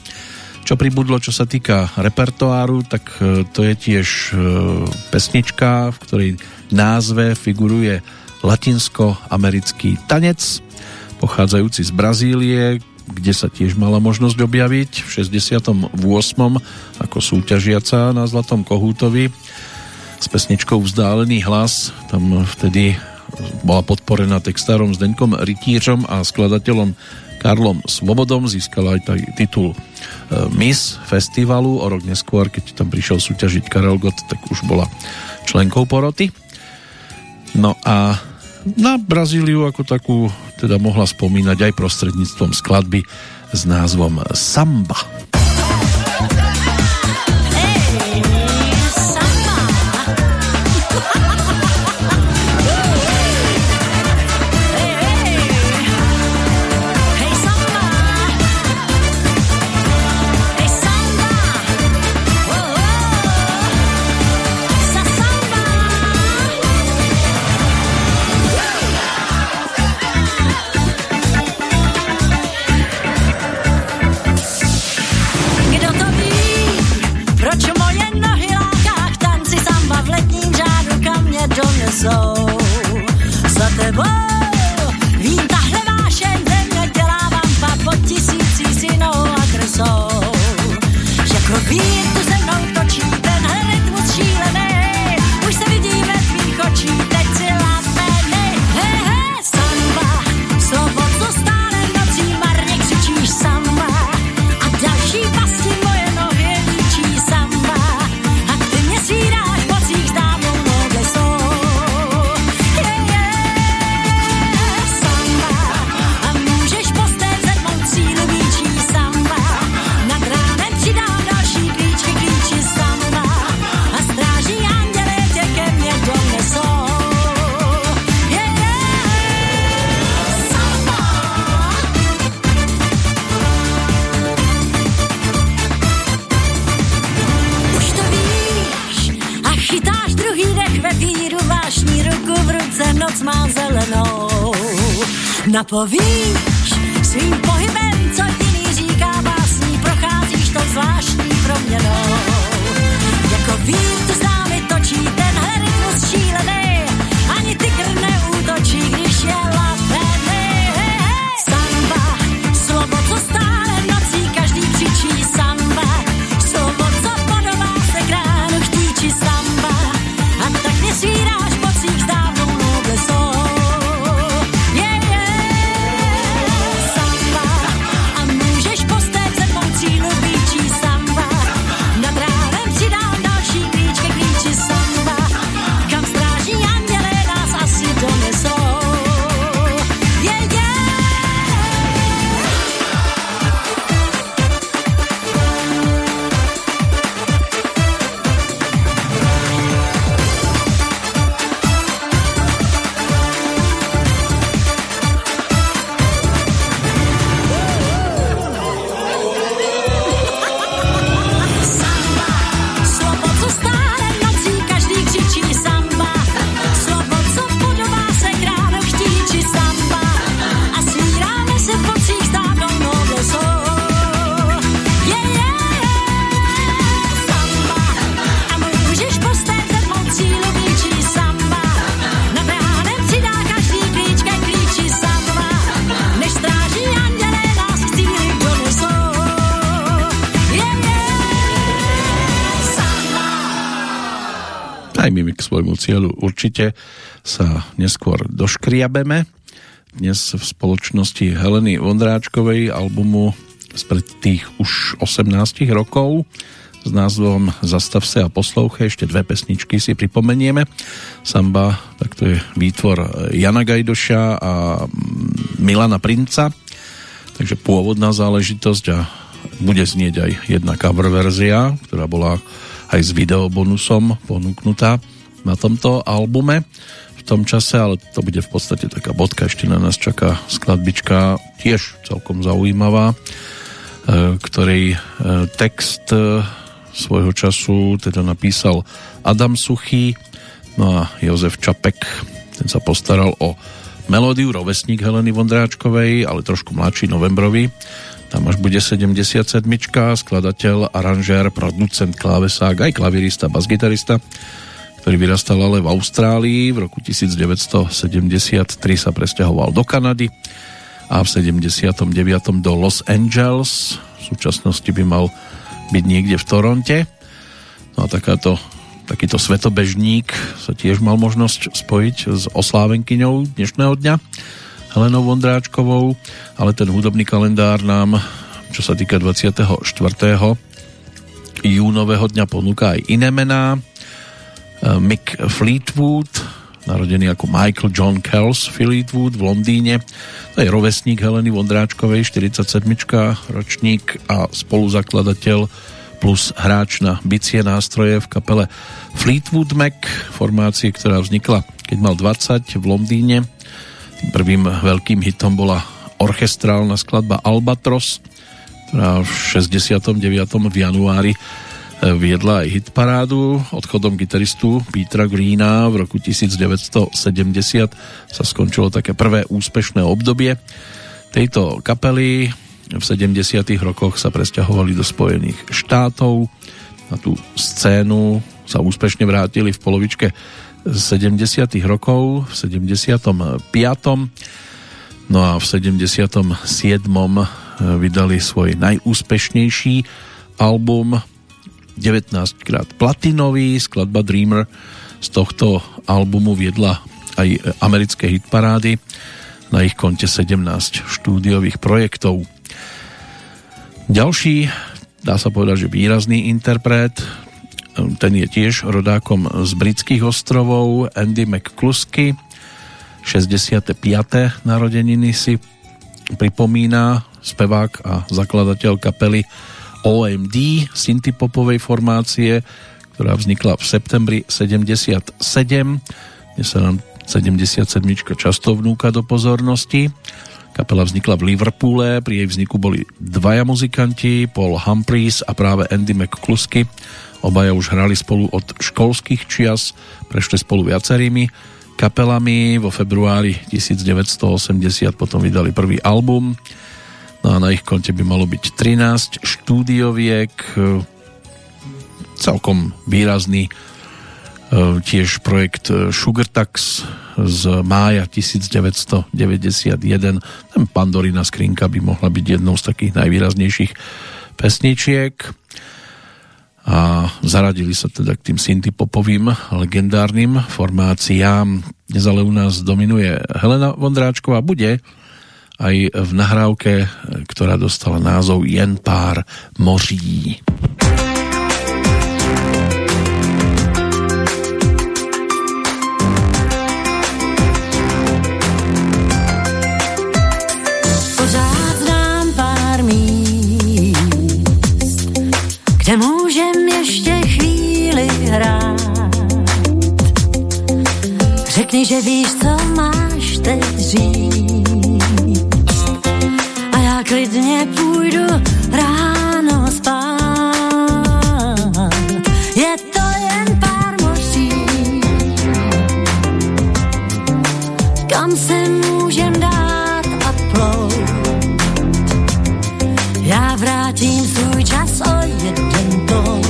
Čo pribudlo, čo sa týka repertoáru, tak e, to je tiež e, pesnička, v ktorej názve figuruje latinsko-americký tanec, pochádzajúci z Brazílie, kde sa tiež mala možnosť objaviť v 68. ako súťažiaca na Zlatom Kohútovi s pesničkou Vzdálený hlas. Tam vtedy bola podporená textárom Zdeňkom Rytířom a skladateľom Karlom Svobodom. Získala aj titul e, Miss festivalu. O rok neskôr, keď tam prišiel súťažiť Karel Gott, tak už bola členkou poroty. No a na Brazíliu ako takú teda mohla spomínať aj prostredníctvom skladby s názvom Samba. Napovíš svým pohybem, co určite sa neskôr doškriabeme. Dnes v spoločnosti Heleny Vondráčkovej albumu spred tých už 18 rokov s názvom Zastav se a poslouchej. Ešte dve pesničky si pripomenieme. Samba, tak to je výtvor Jana Gajdoša a Milana Princa. Takže pôvodná záležitosť a bude znieť aj jedna cover verzia, ktorá bola aj s videobonusom ponúknutá na tomto albume v tom čase, ale to bude v podstate taká bodka, ešte na nás čaká skladbička, tiež celkom zaujímavá, e, ktorej e, text e, svojho času teda napísal Adam Suchý, no a Jozef Čapek, ten sa postaral o melódiu, rovesník Heleny Vondráčkovej, ale trošku mladší, novembrový, tam až bude 77 skladateľ, aranžér, producent, klávesák, aj klavirista, basgitarista, ktorý vyrastal ale v Austrálii. V roku 1973 sa presťahoval do Kanady a v 79. do Los Angeles. V súčasnosti by mal byť niekde v Toronte. No a takáto, takýto svetobežník sa tiež mal možnosť spojiť s oslávenkyňou dnešného dňa Helenou Vondráčkovou, ale ten hudobný kalendár nám, čo sa týka 24. júnového dňa ponúka aj iné mená. E, Mick Fleetwood, narodený ako Michael John Kells Fleetwood v Londýne. To je rovesník Heleny Vondráčkovej, 47. ročník a spoluzakladateľ plus hráč na bicie nástroje v kapele Fleetwood Mac, formácie, ktorá vznikla, keď mal 20 v Londýne Prvým veľkým hitom bola orchestrálna skladba Albatros, ktorá v 69. v januári eh, viedla aj hitparádu. Odchodom gitaristu Petra Greena v roku 1970 sa skončilo také prvé úspešné obdobie tejto kapely. V 70. rokoch sa presťahovali do Spojených štátov. Na tú scénu sa úspešne vrátili v polovičke 70. rokov, v 75. No a v 77. Eh, vydali svoj najúspešnejší album 19 krát platinový, skladba Dreamer z tohto albumu viedla aj americké hitparády na ich konte 17 štúdiových projektov. Ďalší, dá sa povedať, že výrazný interpret ten je tiež rodákom z britských ostrovov Andy McCluskey 65. narodeniny si pripomína spevák a zakladateľ kapely OMD syntipopovej formácie, ktorá vznikla v septembri 77. Dnes sa nám 77. často vnúka do pozornosti. Kapela vznikla v Liverpoole, pri jej vzniku boli dvaja muzikanti, Paul Humphreys a práve Andy McCluskey, Obaja už hrali spolu od školských čias, prešli spolu viacerými kapelami. Vo februári 1980 potom vydali prvý album. No a na ich konte by malo byť 13 štúdioviek, celkom výrazný e, tiež projekt Sugartax z mája 1991. Ten Pandorina skrinka by mohla byť jednou z takých najvýraznejších pesničiek a zaradili sa teda k tým syntypopovým legendárnym formáciám. Dnes ale u nás dominuje Helena Vondráčková, bude aj v nahrávke, ktorá dostala názov Jen pár moří. Řekni, že víš, co máš teď říct. Klidně půjdu ráno spát. Je to jen pár moří, kam se můžem dát a plout. Já vrátím svůj čas o jeden tón.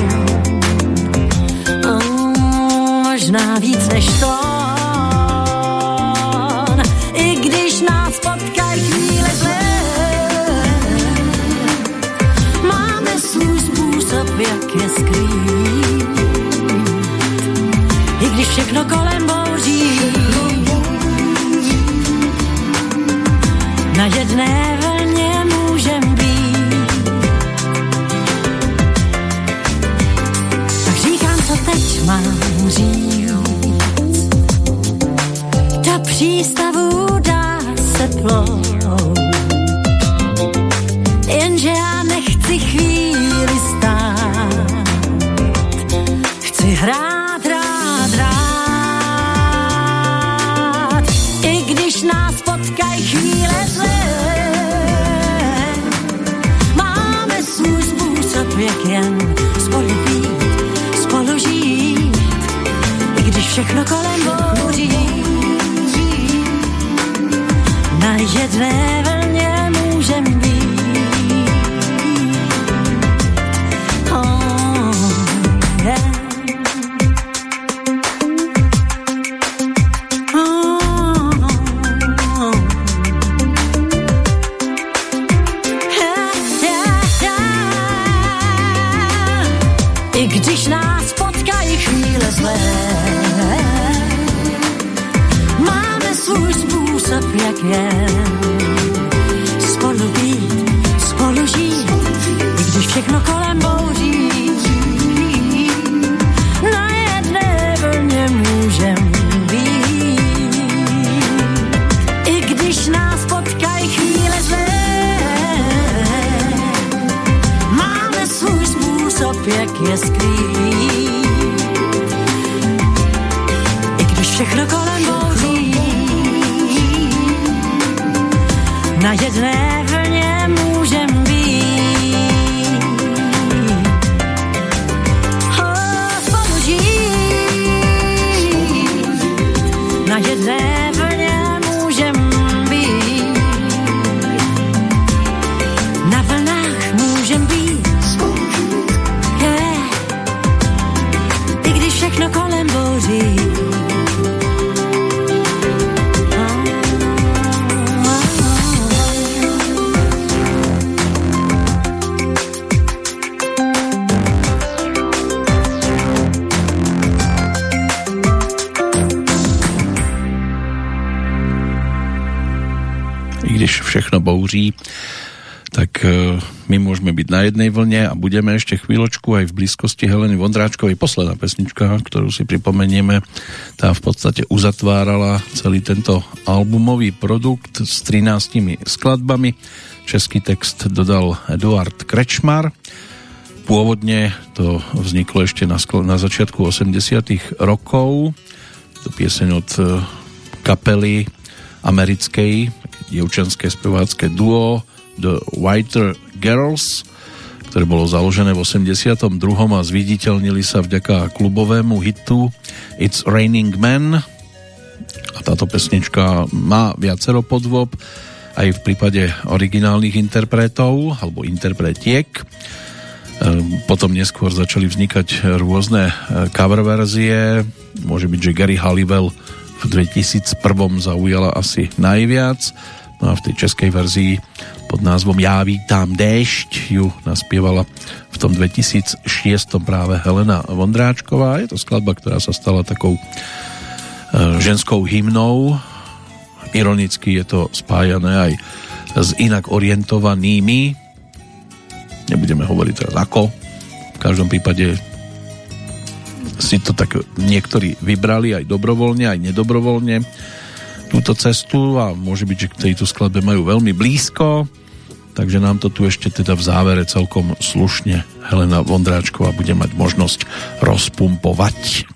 Možná víc všechno kolem bouří. Na jedné vlně můžem být. Tak říkám, co teď mám říct. Do přístavu dá se plout. Všechno kolem bouří. Na jedné jak je skrýt, i když všechno kolem bouří. Na jedné vlně můžem být. Oh. Na jedné vlně bouří, tak e, my môžeme byť na jednej vlne a budeme ešte chvíľočku aj v blízkosti Heleny Vondráčkovej. Posledná pesnička, ktorú si pripomenieme, tá v podstate uzatvárala celý tento albumový produkt s 13 skladbami. Český text dodal Eduard Krečmar. Pôvodne to vzniklo ešte na, na začiatku 80 rokov. To pieseň od e, kapely americkej, dievčenské spevácké duo The Whiter Girls, ktoré bolo založené v 82. a zviditeľnili sa vďaka klubovému hitu It's Raining Men a táto pesnička má viacero podvob aj v prípade originálnych interpretov alebo interpretiek. Ehm, Potom neskôr začali vznikať rôzne e, cover verzie. Môže byť, že Gary Halliwell v 2001 zaujala asi najviac. No a v tej českej verzii pod názvom Já vítám déšť ju naspievala v tom 2006 práve Helena Vondráčková. Je to skladba, ktorá sa stala takou e, ženskou hymnou. Ironicky je to spájané aj s inak orientovanými. Nebudeme hovoriť teraz ako. V každom prípade si to tak niektorí vybrali aj dobrovoľne, aj nedobrovoľne túto cestu a môže byť, že k tejto skladbe majú veľmi blízko, takže nám to tu ešte teda v závere celkom slušne Helena Vondráčková bude mať možnosť rozpumpovať.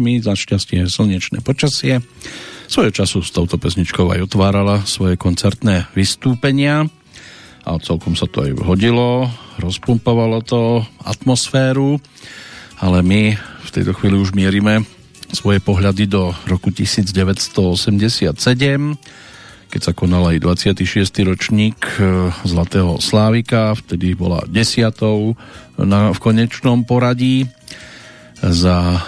My za šťastie slnečné počasie. Svoje času s touto pesničkou aj otvárala svoje koncertné vystúpenia a celkom sa to aj hodilo, rozpumpovalo to atmosféru, ale my v tejto chvíli už mierime svoje pohľady do roku 1987, keď sa konal aj 26. ročník e, Zlatého Slávika, vtedy bola desiatou na, v konečnom poradí za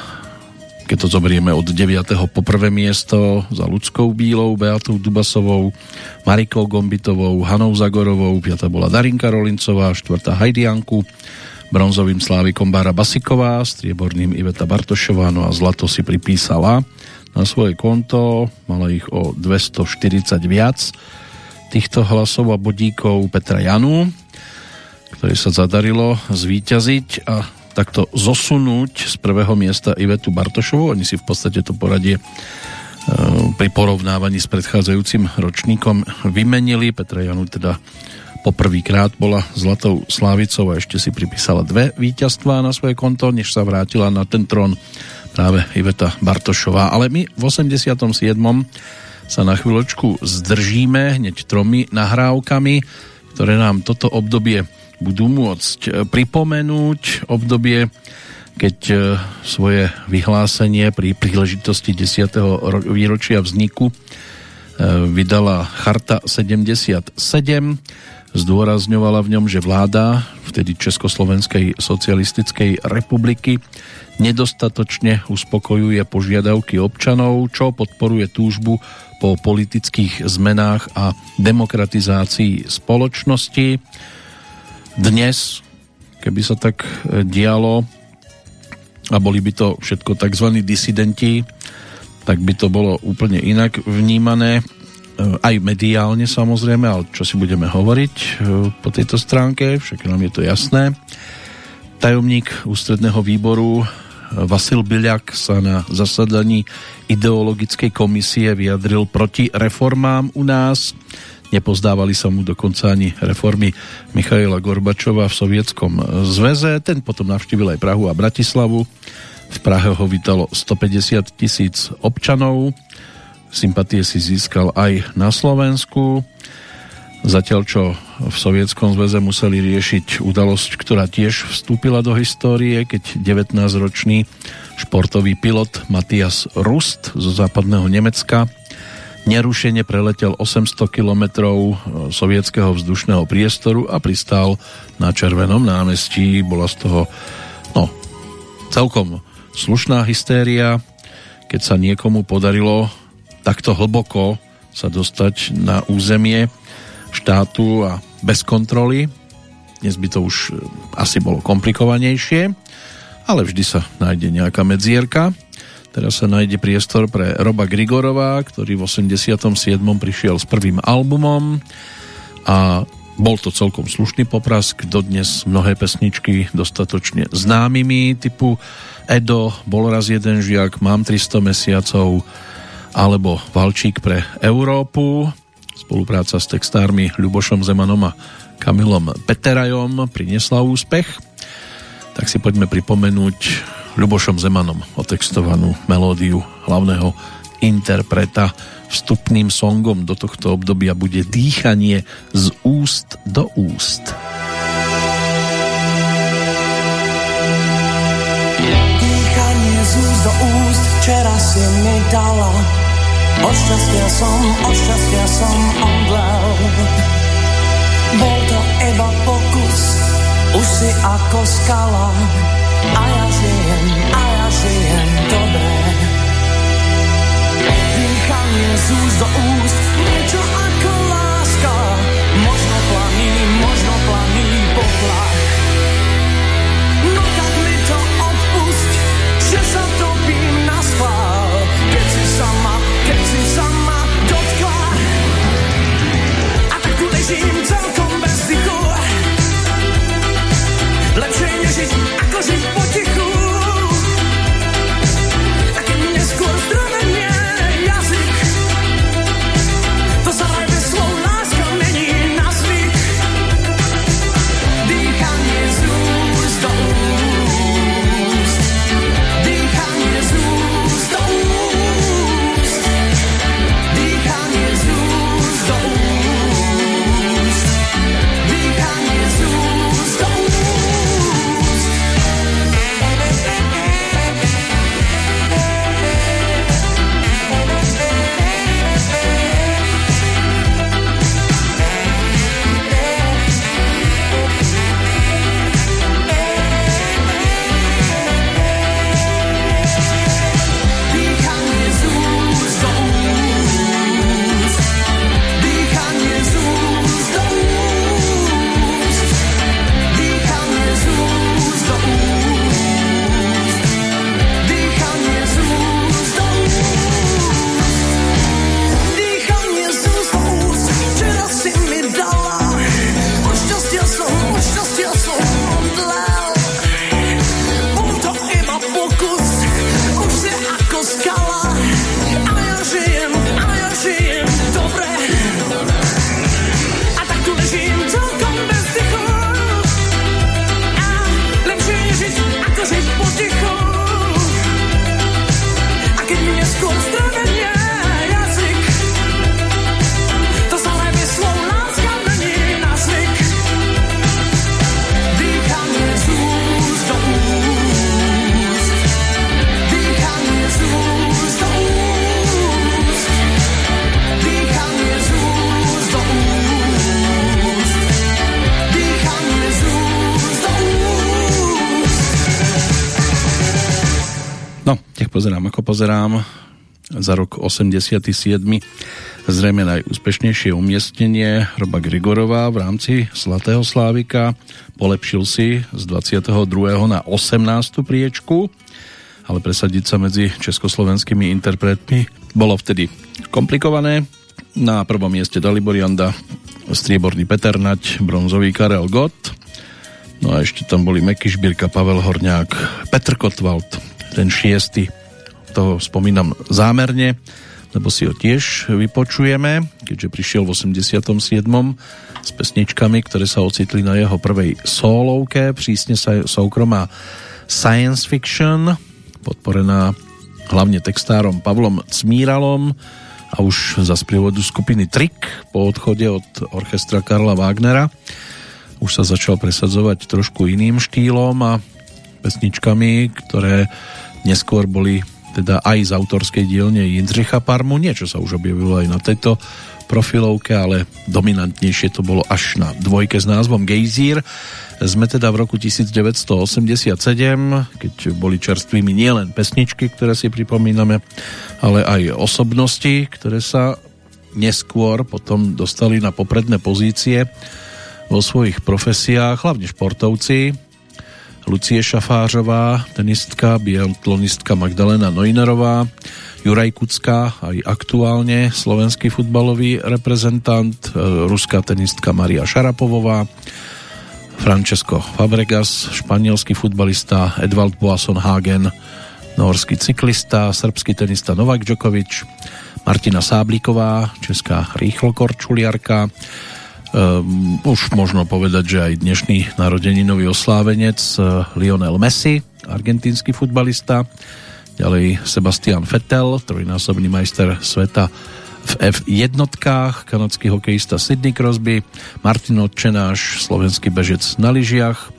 keď to zoberieme od 9. po prvé miesto za ľudskou bílou, Beatou Dubasovou, Marikou Gombitovou, Hanou Zagorovou, 5. bola Darinka Rolincová, 4. Hajdianku, bronzovým Slávikom Bára Basiková, strieborným Iveta Bartošová, no a zlato si pripísala na svoje konto, mala ich o 240 viac týchto hlasov a bodíkov Petra Janu, ktorý sa zadarilo zvíťaziť a takto zosunúť z prvého miesta Ivetu Bartošovu. Oni si v podstate to poradie e, pri porovnávaní s predchádzajúcim ročníkom vymenili. Petra Janu teda poprvýkrát bola Zlatou Slávicou a ešte si pripísala dve víťazstvá na svoje konto, než sa vrátila na ten trón práve Iveta Bartošová. Ale my v 87. sa na chvíľočku zdržíme hneď tromi nahrávkami, ktoré nám toto obdobie budú môcť e, pripomenúť obdobie, keď e, svoje vyhlásenie pri príležitosti 10. výročia vzniku e, vydala Charta 77. Zdôrazňovala v ňom, že vláda vtedy Československej socialistickej republiky nedostatočne uspokojuje požiadavky občanov, čo podporuje túžbu po politických zmenách a demokratizácii spoločnosti. Dnes, keby sa tak dialo a boli by to všetko tzv. disidenti, tak by to bolo úplne inak vnímané aj mediálne samozrejme, ale čo si budeme hovoriť po tejto stránke, však nám je to jasné. Tajomník ústredného výboru Vasil Byľak sa na zasadaní ideologickej komisie vyjadril proti reformám u nás. Nepozdávali sa mu dokonca ani reformy Michaila Gorbačova v sovietskom zväze. Ten potom navštívil aj Prahu a Bratislavu. V Prahe ho vítalo 150 tisíc občanov. Sympatie si získal aj na Slovensku. Zatiaľ, čo v Sovietskom zväze museli riešiť udalosť, ktorá tiež vstúpila do histórie, keď 19-ročný športový pilot Matias Rust zo západného Nemecka nerušene preletel 800 km sovietského vzdušného priestoru a pristál na Červenom námestí. Bola z toho no, celkom slušná hystéria, keď sa niekomu podarilo takto hlboko sa dostať na územie štátu a bez kontroly. Dnes by to už e, asi bolo komplikovanejšie, ale vždy sa nájde nejaká medzierka. Teraz sa nájde priestor pre Roba Grigorová, ktorý v 87. prišiel s prvým albumom a bol to celkom slušný poprask, dodnes mnohé pesničky dostatočne známymi, typu Edo, Bol raz jeden žiak, Mám 300 mesiacov, alebo Valčík pre Európu. Spolupráca s textármi Ľubošom Zemanom a Kamilom Peterajom priniesla úspech. Tak si poďme pripomenúť Ľubošom Zemanom otextovanú melódiu hlavného interpreta. Vstupným songom do tohto obdobia bude dýchanie z úst do úst. Dýchanie z úst do úst, včera si mi dala od šťastia som, od šťastia som omdlel. Bol to iba pokus, už si ako skala. A ja žijem, a ja žijem dobre. Dýchanie do úst, kořist potichu pozerám. Za rok 87. zrejme najúspešnejšie umiestnenie Roba Grigorová v rámci Zlatého Slávika. Polepšil si z 22. na 18. priečku, ale presadiť sa medzi československými interpretmi bolo vtedy komplikované. Na prvom mieste Dalibor Janda, strieborný Peter Nať, bronzový Karel Gott, no a ešte tam boli Meky Šbírka, Pavel Horňák, Petr Kotwald, ten šiestý, toho spomínam zámerne. lebo si ho tiež vypočujeme, keďže prišiel v 87. s pesničkami, ktoré sa ocitli na jeho prvej solovke, prísne sa soukromá science fiction, podporená hlavne textárom Pavlom Cmíralom a už za sprievodu skupiny Trick po odchode od orchestra Karla Wagnera už sa začal presadzovať trošku iným štýlom a pesničkami, ktoré neskôr boli teda aj z autorskej dielne Jindřicha Parmu, niečo sa už objavilo aj na tejto profilovke, ale dominantnejšie to bolo až na dvojke s názvom Gejzír. Sme teda v roku 1987, keď boli čerstvými nielen pesničky, ktoré si pripomíname, ale aj osobnosti, ktoré sa neskôr potom dostali na popredné pozície vo svojich profesiách, hlavne športovci. Lucie Šafářová, tenistka, biatlonistka Magdalena Neunerová, Juraj Kucka, aj aktuálne slovenský futbalový reprezentant, e, ruská tenistka Maria Šarapovová, Francesco Fabregas, španielský futbalista Edvald Boasson Hagen, norský cyklista, srbský tenista Novak Djokovic, Martina Sáblíková, česká rýchlokorčuliarka, um, už možno povedať, že aj dnešný narodeninový oslávenec uh, Lionel Messi, argentínsky futbalista, ďalej Sebastian Vettel, trojnásobný majster sveta v F1, kanadský hokejista Sidney Crosby, Martin Odčenáš, slovenský bežec na lyžiach,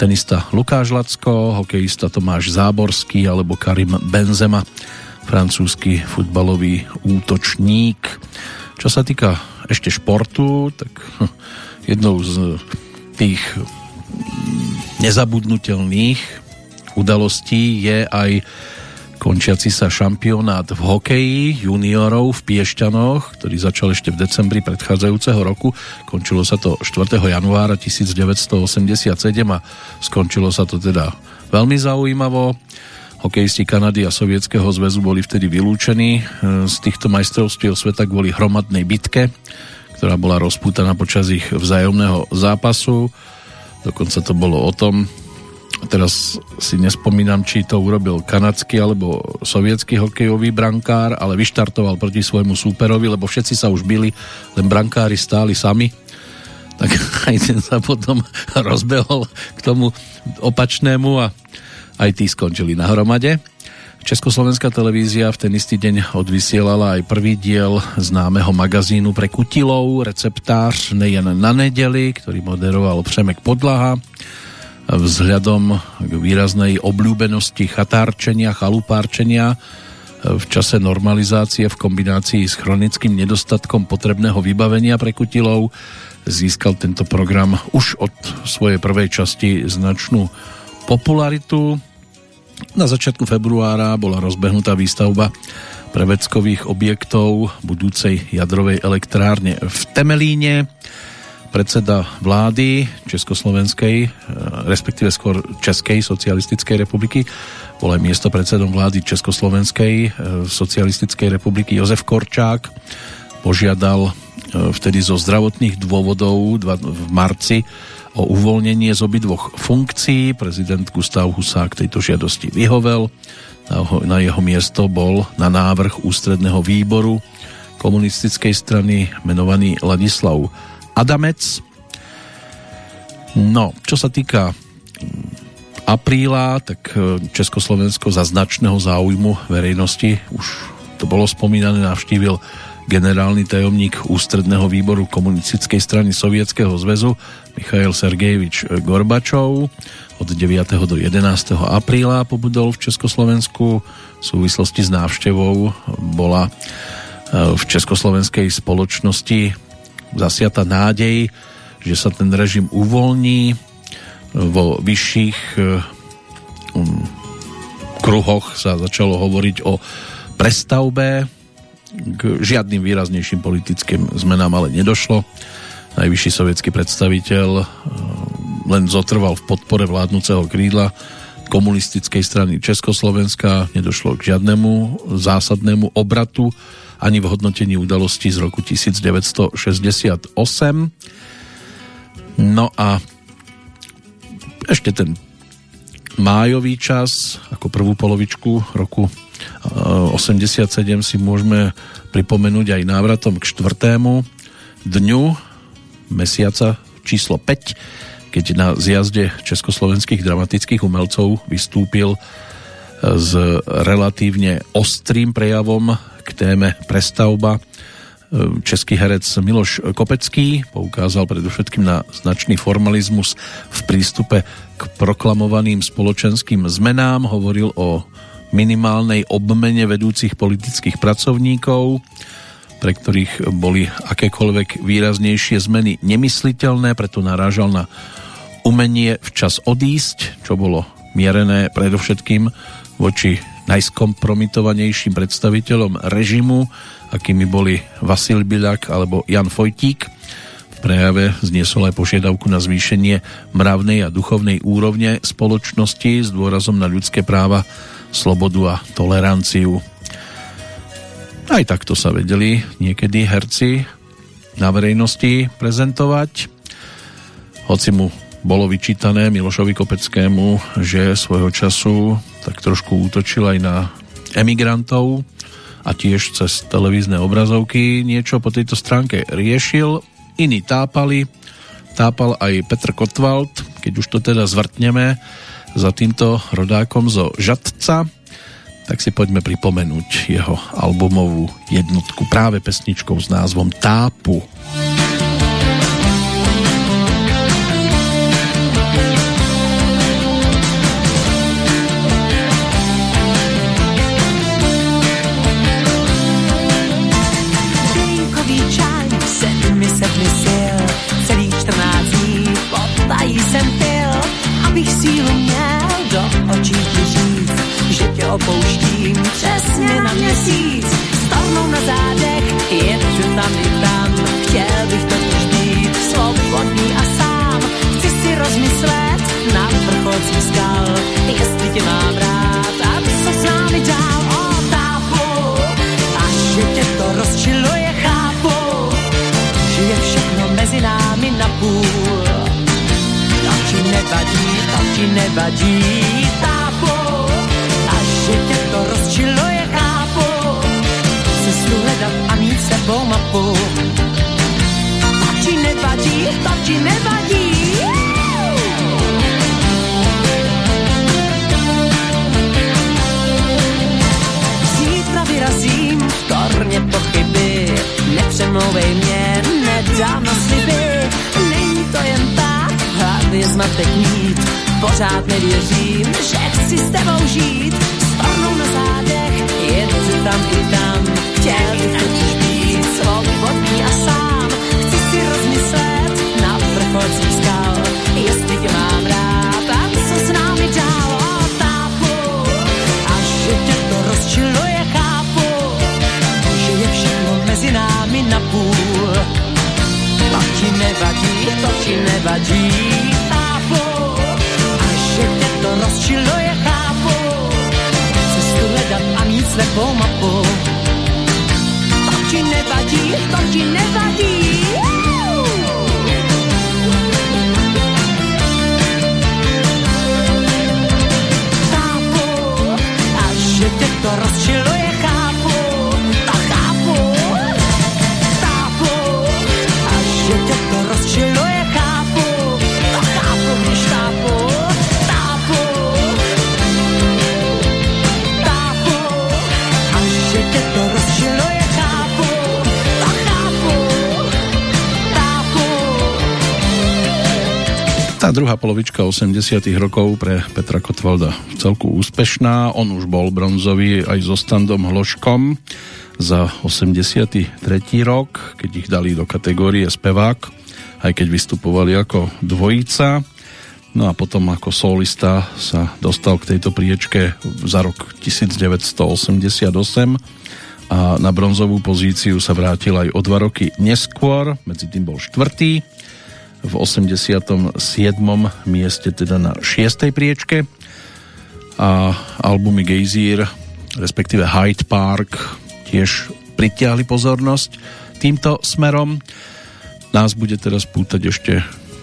tenista Lukáš Lacko, hokejista Tomáš Záborský alebo Karim Benzema, francúzsky futbalový útočník. Čo sa týka ešte športu, tak hm, jednou z tých nezabudnutelných udalostí je aj končiaci sa šampionát v hokeji juniorov v Piešťanoch, ktorý začal ešte v decembri predchádzajúceho roku. Končilo sa to 4. januára 1987 a skončilo sa to teda veľmi zaujímavo. Hokejisti Kanady a Sovietskeho zväzu boli vtedy vylúčení e, z týchto majstrovstiev sveta kvôli hromadnej bitke, ktorá bola rozpútaná počas ich vzájomného zápasu. Dokonca to bolo o tom, teraz si nespomínam, či to urobil kanadský alebo sovietský hokejový brankár, ale vyštartoval proti svojmu súperovi, lebo všetci sa už byli, len brankári stáli sami tak aj ten sa potom rozbehol k tomu opačnému a aj tí skončili na hromade. Československá televízia v ten istý deň odvysielala aj prvý diel známeho magazínu pre kutilov, receptář nejen na nedeli, ktorý moderoval Přemek Podlaha vzhľadom k výraznej obľúbenosti chatárčenia, chalupárčenia v čase normalizácie v kombinácii s chronickým nedostatkom potrebného vybavenia pre kutilov získal tento program už od svojej prvej časti značnú popularitu. Na začiatku februára bola rozbehnutá výstavba prevedkových objektov budúcej jadrovej elektrárne v Temelíne predseda vlády Československej, e, respektíve skôr Českej socialistickej republiky, bol aj miesto predsedom vlády Československej e, socialistickej republiky Jozef Korčák. Požiadal e, vtedy zo zdravotných dôvodov v marci o uvoľnenie z obidvoch funkcií. Prezident Gustav Husák tejto žiadosti vyhovel. Na jeho miesto bol na návrh ústredného výboru komunistickej strany menovaný Ladislav Adamec. No, čo sa týka apríla, tak e, Československo za značného záujmu verejnosti, už to bolo spomínané, navštívil generálny tajomník ústredného výboru komunistickej strany Sovietskeho zväzu Michail Sergejevič Gorbačov. Od 9. do 11. apríla pobudol v Československu v súvislosti s návštevou bola e, v Československej spoločnosti zasiata nádej, že sa ten režim uvoľní vo vyšších eh, um, kruhoch sa začalo hovoriť o prestavbe k žiadnym výraznejším politickým zmenám ale nedošlo. Najvyšší sovietský predstaviteľ eh, len zotrval v podpore vládnúceho krídla komunistickej strany Československa. Nedošlo k žiadnemu zásadnému obratu ani v hodnotení udalostí z roku 1968. No a ešte ten májový čas, ako prvú polovičku roku 87 si môžeme pripomenúť aj návratom k štvrtému dňu mesiaca číslo 5, keď na zjazde československých dramatických umelcov vystúpil s relatívne ostrým prejavom k téme prestavba český herec Miloš Kopecký poukázal predovšetkým na značný formalizmus v prístupe k proklamovaným spoločenským zmenám, hovoril o minimálnej obmene vedúcich politických pracovníkov, pre ktorých boli akékoľvek výraznejšie zmeny nemysliteľné, preto narážal na umenie včas odísť, čo bolo mierené predovšetkým voči najskompromitovanejším predstaviteľom režimu, akými boli Vasil Biľak alebo Jan Fojtík. V prejave zniesol aj požiadavku na zvýšenie mravnej a duchovnej úrovne spoločnosti s dôrazom na ľudské práva, slobodu a toleranciu. Aj takto sa vedeli niekedy herci na verejnosti prezentovať. Hoci mu bolo vyčítané Milošovi Kopeckému, že svojho času tak trošku útočil aj na emigrantov, a tiež cez televízne obrazovky niečo po tejto stránke riešil, iní tápali, tápal aj Petr Kotwald, keď už to teda zvrtneme za týmto rodákom zo Žadca, tak si poďme pripomenúť jeho albumovú jednotku práve pesničkou s názvom Tápu. Tápu き nevěřím, že chci s tebou žít 80 rokov pre Petra Kotvalda celku úspešná. On už bol bronzový aj so Standom Hloškom za 83. rok, keď ich dali do kategórie spevák, aj keď vystupovali ako dvojica. No a potom ako solista sa dostal k tejto priečke za rok 1988 a na bronzovú pozíciu sa vrátil aj o dva roky neskôr, medzi tým bol štvrtý v 87. mieste teda na 6. priečke a albumy Gejzír respektíve Hyde Park tiež pritiahli pozornosť týmto smerom. Nás bude teraz pútať ešte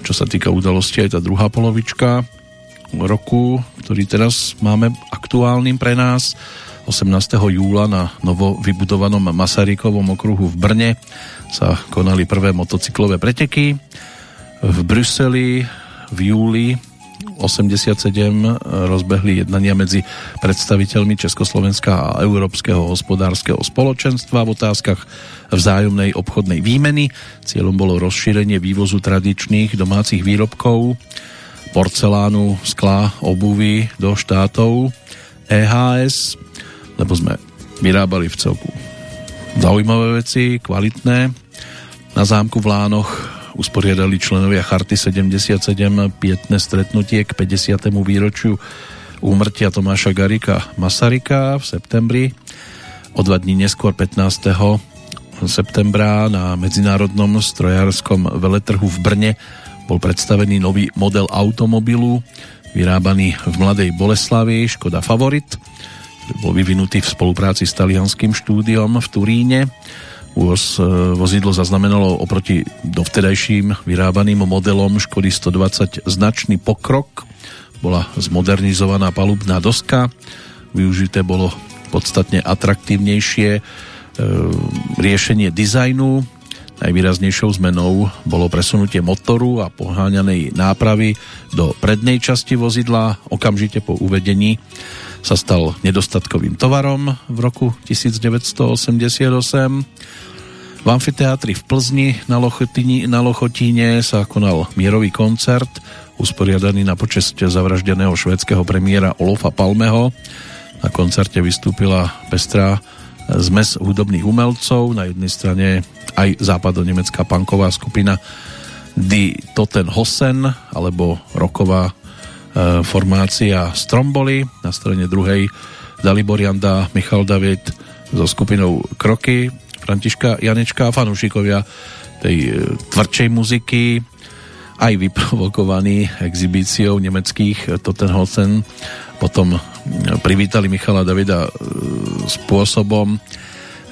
čo sa týka udalosti aj tá druhá polovička roku, ktorý teraz máme aktuálnym pre nás 18. júla na novo vybudovanom Masarykovom okruhu v Brne sa konali prvé motocyklové preteky. V Bruseli v júli 87 rozbehli jednania medzi predstaviteľmi Československa a Európskeho hospodárskeho spoločenstva v otázkach vzájomnej obchodnej výmeny. Cieľom bolo rozšírenie vývozu tradičných domácich výrobkov, porcelánu, skla, obuvy do štátov EHS, lebo sme vyrábali v celku zaujímavé veci, kvalitné. Na zámku v Lánoch usporiadali členovia Charty 77 pietné stretnutie k 50. výročiu úmrtia Tomáša Garika Masarika v septembri. O dva dní neskôr 15. septembra na Medzinárodnom strojárskom veletrhu v Brne bol predstavený nový model automobilu vyrábaný v Mladej Boleslavi Škoda Favorit, ktorý bol vyvinutý v spolupráci s talianským štúdiom v Turíne Voz, e, vozidlo zaznamenalo oproti dovtedajším vyrábaným modelom Škody 120 značný pokrok. Bola zmodernizovaná palubná doska, využité bolo podstatne atraktívnejšie e, riešenie dizajnu. Najvýraznejšou zmenou bolo presunutie motoru a poháňanej nápravy do prednej časti vozidla. Okamžite po uvedení sa stal nedostatkovým tovarom v roku 1988 v amfiteátri v Plzni na, Lochotíne, na Lochotíne sa konal mierový koncert usporiadaný na počest zavraždeného švedského premiéra Olofa Palmeho. Na koncerte vystúpila pestrá zmes hudobných umelcov, na jednej strane aj západo-nemecká punková skupina Die Toten Hosen alebo roková formácia Stromboli, na strane druhej Dalibor Janda, Michal David so skupinou Kroky, Františka Janečka a fanúšikovia tej e, tvrdšej muziky, aj vyprovokovaný exibíciou nemeckých e, Tottenhausen potom e, privítali Michala Davida spôsobom,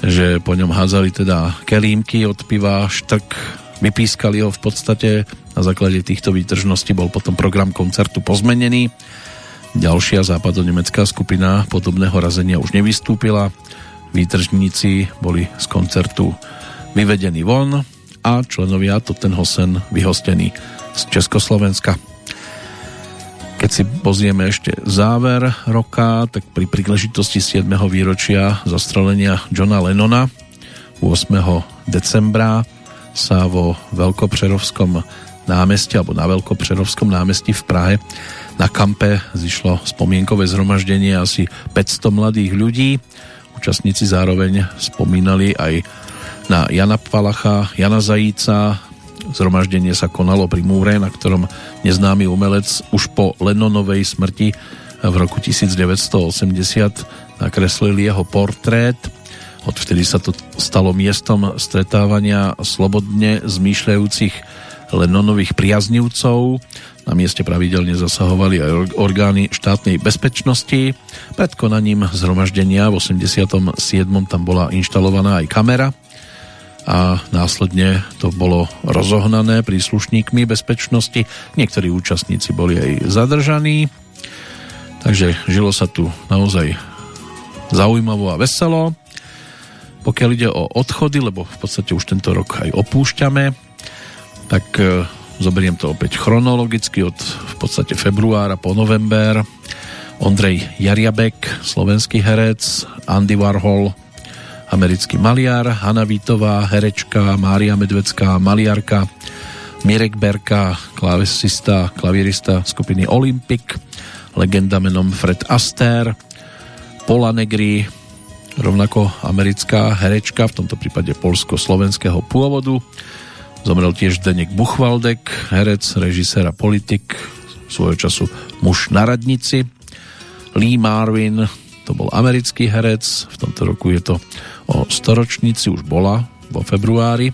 že po ňom házali teda kelímky od piva, štrk, vypískali ho v podstate. Na základe týchto výtržností bol potom program koncertu pozmenený. Ďalšia západonemecká skupina podobného razenia už nevystúpila výtržníci boli z koncertu vyvedení von a členovia Tottenhosen vyhostení z Československa. Keď si pozrieme ešte záver roka, tak pri príležitosti 7. výročia zastrelenia Johna Lennona 8. decembra sa vo Veľkopřerovskom námestí alebo na Veľkopřerovskom námestí v Prahe na kampe zišlo spomienkové zhromaždenie asi 500 mladých ľudí Účastníci zároveň spomínali aj na Jana Palacha, Jana Zajíca. Zhromaždenie sa konalo pri múre, na ktorom neznámy umelec už po Lennonovej smrti v roku 1980 nakreslil jeho portrét. Odvtedy sa to stalo miestom stretávania slobodne zmýšľajúcich Lennonových priaznivcov na mieste pravidelne zasahovali aj orgány štátnej bezpečnosti. Pred konaním zhromaždenia v 87. tam bola inštalovaná aj kamera a následne to bolo rozohnané príslušníkmi bezpečnosti. Niektorí účastníci boli aj zadržaní, takže žilo sa tu naozaj zaujímavo a veselo. Pokiaľ ide o odchody, lebo v podstate už tento rok aj opúšťame, tak Zoberiem to opäť chronologicky od v podstate februára po november. Ondrej Jariabek, slovenský herec, Andy Warhol, americký maliar, Hanna Vítová, herečka, Mária Medvecká, maliarka, Mirek Berka, klávesista, klavírista skupiny Olympic, legenda menom Fred Astaire, Pola Negri, rovnako americká herečka, v tomto prípade polsko-slovenského pôvodu, Zomrel tiež Denek Buchvaldek, herec, režisér a politik, svojho času muž na radnici. Lee Marvin, to bol americký herec, v tomto roku je to o storočnici, už bola vo februári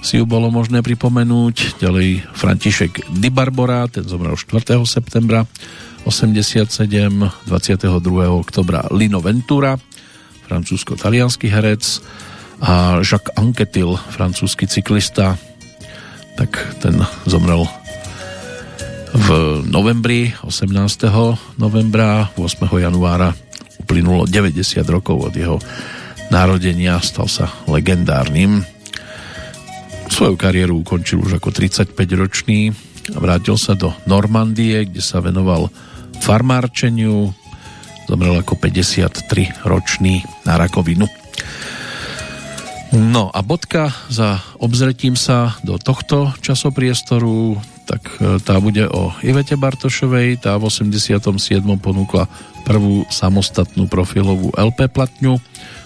si ju bolo možné pripomenúť. Ďalej František Di Barbora, ten zomrel 4. septembra 87, 22. oktobra Lino Ventura, francúzsko-talianský herec, a Jacques Anquetil, francúzsky cyklista, tak ten zomrel v novembri, 18. novembra, 8. januára uplynulo 90 rokov od jeho narodenia, stal sa legendárnym. Svoju kariéru ukončil už ako 35-ročný a vrátil sa do Normandie, kde sa venoval farmárčeniu. Zomrel ako 53-ročný na rakovinu. No a bodka za obzretím sa do tohto časopriestoru, tak e, tá bude o Ivete Bartošovej, tá v 87. ponúkla prvú samostatnú profilovú LP platňu,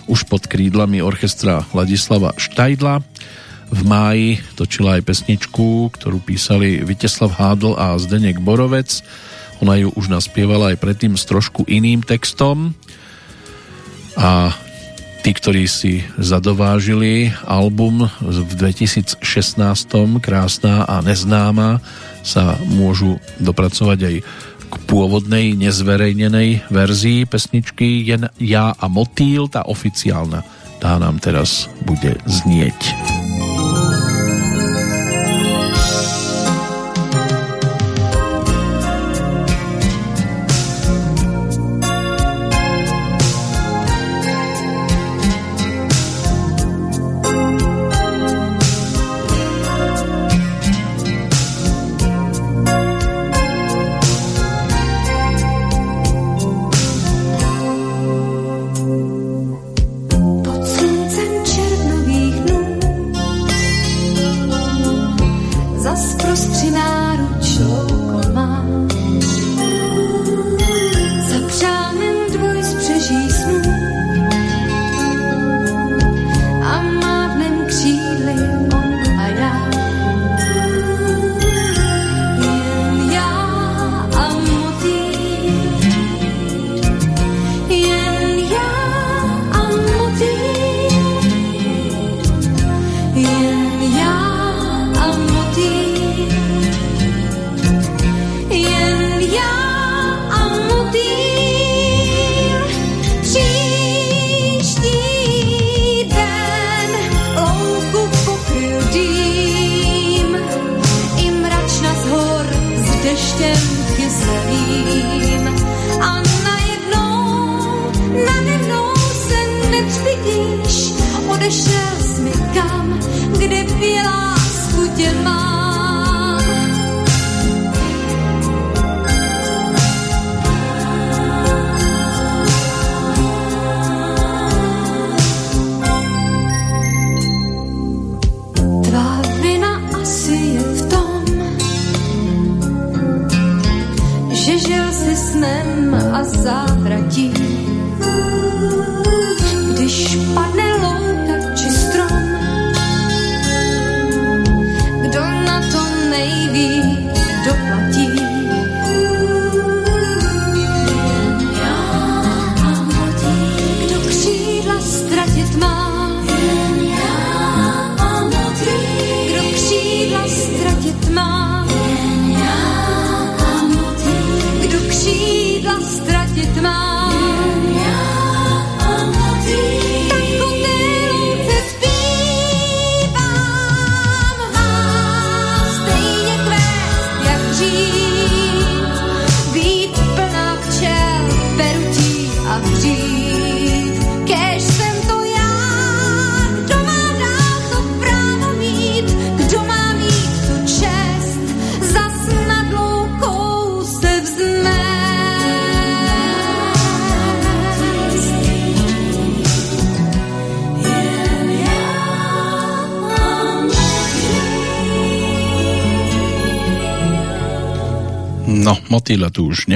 už pod krídlami orchestra Ladislava Štajdla. V máji točila aj pesničku, ktorú písali Viteslav Hádl a Zdenek Borovec. Ona ju už naspievala aj predtým s trošku iným textom. A tí, ktorí si zadovážili album v 2016 Krásná a neznáma sa môžu dopracovať aj k pôvodnej nezverejnenej verzii pesničky ja a motýl, tá oficiálna tá nám teraz bude znieť.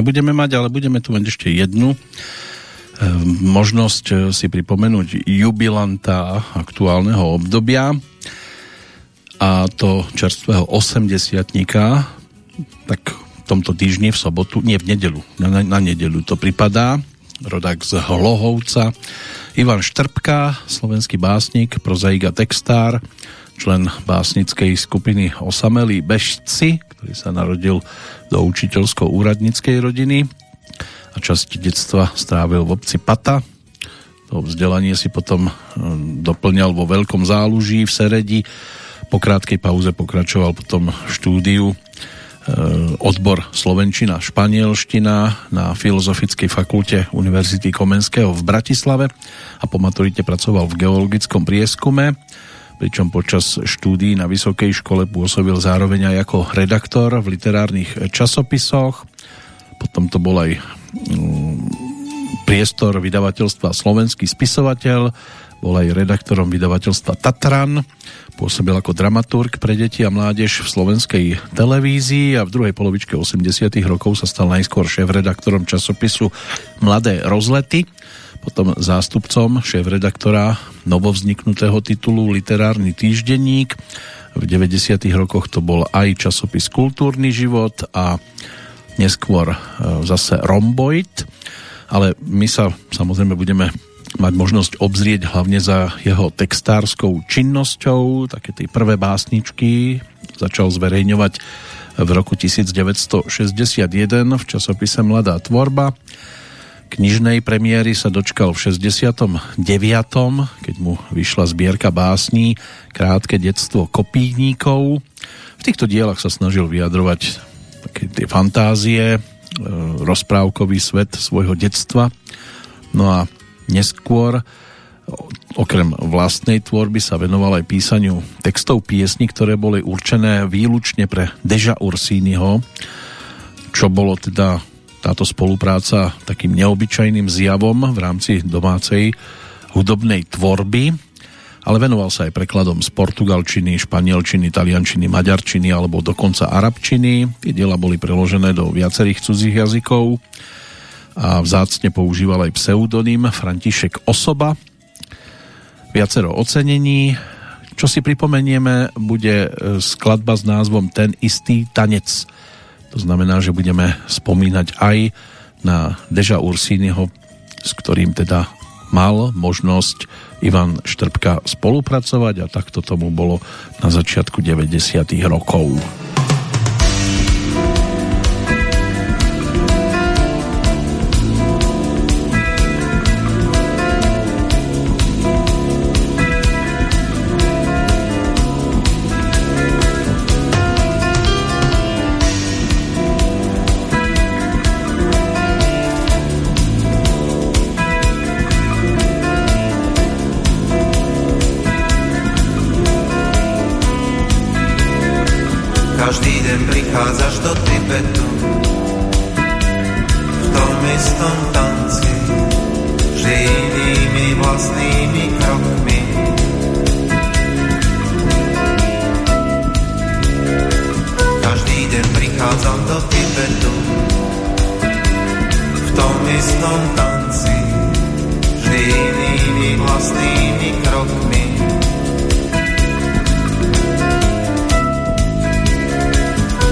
Nebudeme mať, ale budeme tu mať ešte jednu e, možnosť e, si pripomenúť jubilanta aktuálneho obdobia a to čerstvého 80 tak v tomto týždni v sobotu, nie v nedelu, na, na nedelu to pripadá, rodák z Hlohovca, Ivan Štrbka, slovenský básnik, prozaik a textár, člen básnickej skupiny Osamelí bežci, ktorý sa narodil do učiteľsko-úradníckej rodiny a časť detstva strávil v obci Pata. To vzdelanie si potom hm, doplňal vo Veľkom záluží v Seredi. Po krátkej pauze pokračoval potom štúdiu odbor Slovenčina Španielština na Filozofickej fakulte Univerzity Komenského v Bratislave a po maturite pracoval v geologickom prieskume, pričom počas štúdií na vysokej škole pôsobil zároveň aj ako redaktor v literárnych časopisoch. Potom to bol aj mm, priestor vydavateľstva Slovenský spisovateľ, bol aj redaktorom vydavateľstva Tatran, pôsobil ako dramaturg pre deti a mládež v slovenskej televízii a v druhej polovičke 80 rokov sa stal najskôr šéf-redaktorom časopisu Mladé rozlety, potom zástupcom šéf-redaktora novovzniknutého titulu Literárny týždenník. V 90 rokoch to bol aj časopis Kultúrny život a neskôr e, zase Romboid, ale my sa samozrejme budeme mať možnosť obzrieť hlavne za jeho textárskou činnosťou. Také tie prvé básničky začal zverejňovať v roku 1961 v časopise Mladá tvorba. Knižnej premiéry sa dočkal v 69. keď mu vyšla zbierka básní Krátke detstvo kopíníkov. V týchto dielach sa snažil vyjadrovať také tie fantázie, e, rozprávkový svet svojho detstva. No a Neskôr okrem vlastnej tvorby sa venoval aj písaniu textov piesní, ktoré boli určené výlučne pre Deža Ursínyho, čo bolo teda táto spolupráca takým neobyčajným zjavom v rámci domácej hudobnej tvorby, ale venoval sa aj prekladom z portugalčiny, španielčiny, taliančiny, maďarčiny alebo dokonca arabčiny. Tie diela boli preložené do viacerých cudzích jazykov a vzácne používal aj pseudonym František Osoba. Viacero ocenení. Čo si pripomenieme, bude skladba s názvom Ten istý tanec. To znamená, že budeme spomínať aj na Deža Ursínyho, s ktorým teda mal možnosť Ivan Štrbka spolupracovať a takto tomu bolo na začiatku 90. rokov. prichádzaš do Tibetu. V tom istom tanci, že inými vlastnými krokmi. Každý deň prichádzam do Tibetu. V tom istom tanci, že inými vlastnými krokmi.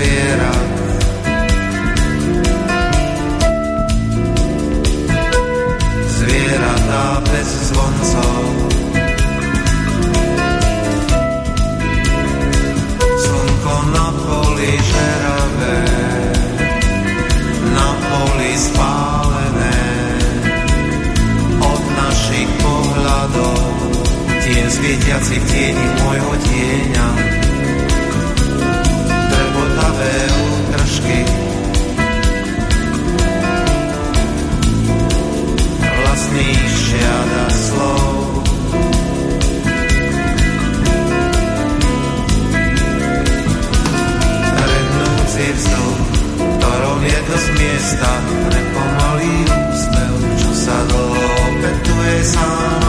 môjho tieňa. Trebotavé útra tá nepomalý úsmev, čo sa dlho sám.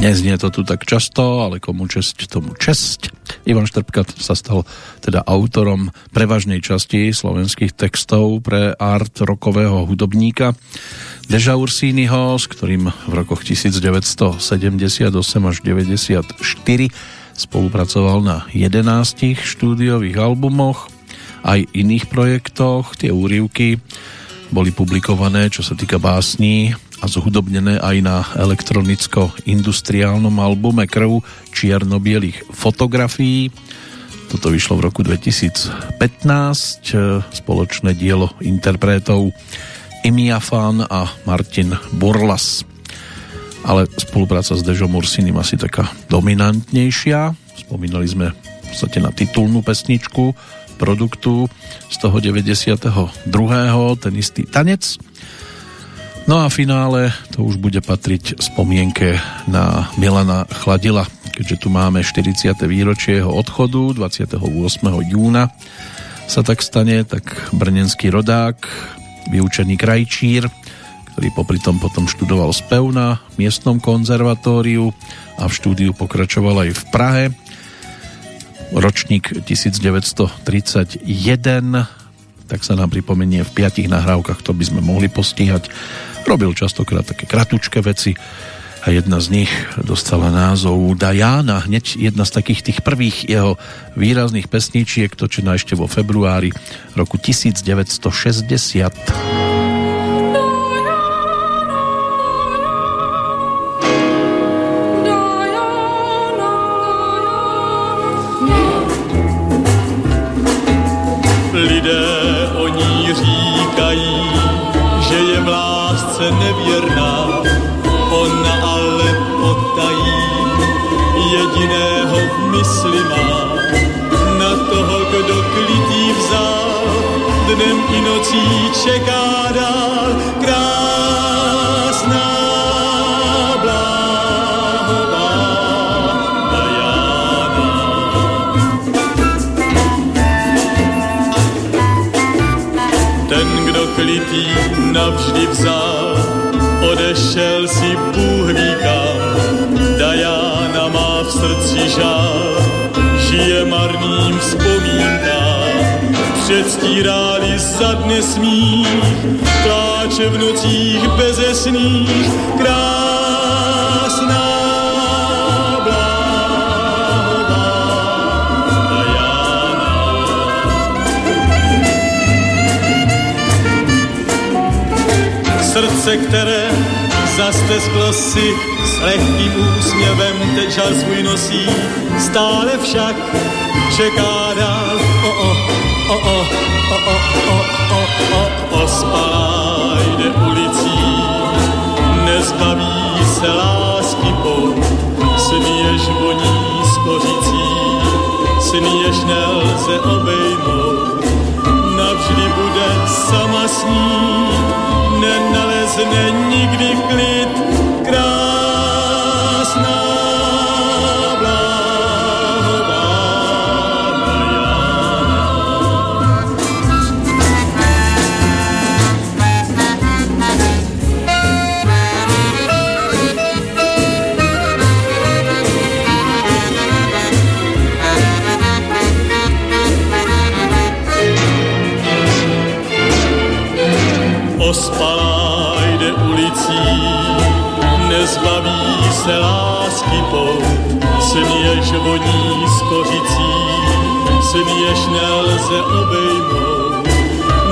Neznie to tu tak často, ale komu česť, tomu česť. Ivan Štrbka sa stal teda autorom prevažnej časti slovenských textov pre art rokového hudobníka Deža Ursínyho, s ktorým v rokoch 1978 až 94 spolupracoval na 11 štúdiových albumoch, aj iných projektoch. Tie úrivky boli publikované, čo sa týka básní a zhudobnené aj na elektronicko-industriálnom albume Krv čierno-bielých fotografií. Toto vyšlo v roku 2015, spoločné dielo interpretov Imia Fan a Martin Burlas. Ale spolupráca s Dežom Ursinim asi taká dominantnejšia. Spomínali sme v podstate na titulnú pesničku produktu z toho 92. ten istý tanec No a finále to už bude patriť spomienke na Milana Chladila, keďže tu máme 40. výročie jeho odchodu 28. júna sa tak stane, tak brnenský rodák, vyučený krajčír, ktorý popri tom potom študoval spev na miestnom konzervatóriu a v štúdiu pokračoval aj v Prahe. Ročník 1931 tak sa nám pripomenie v piatich nahrávkach, to by sme mohli postihať Robil častokrát také kratučké veci a jedna z nich dostala názov Diana, hneď jedna z takých tých prvých jeho výrazných pesničiek, točená ešte vo februári roku 1960. navždy vzal, odešel si Bůh ví kam. Diana má v srdci žál, žije marným vzpomínkám. Předstíráli za dne smích, pláče v nocích bezesných, krásná srdce, které zastesklo si s lehkým úsměvem teď žal svůj nosí, stále však čeká dál. O, o, o, o, o, o, o, o, o, o, jde ulicí, nezbaví se lásky pout, směješ voní skořicí, směješ nelze obejmout, navždy bude sama snít, nenalezne nikdy klid se lásky pout, směš voní s kořicí, směš nelze obejmout,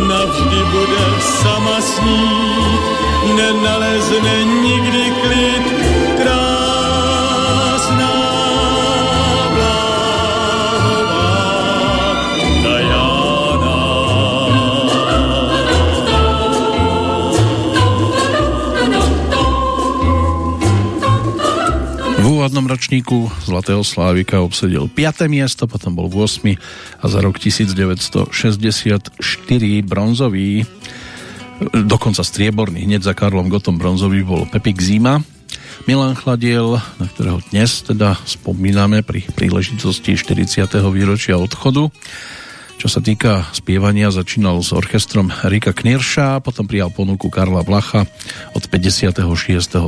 navždy bude sama snít, nenalezne nikdy klid, poslednom ročníku Zlatého Slávika obsedil 5. miesto, potom bol 8. a za rok 1964 bronzový, dokonca strieborný, hneď za Karlom Gotom bronzový bol Pepik Zima. Milan Chladiel, na ktorého dnes teda spomíname pri príležitosti 40. výročia odchodu. Čo sa týka spievania, začínal s orchestrom Rika Knirša, potom prijal ponuku Karla Vlacha. Od 56.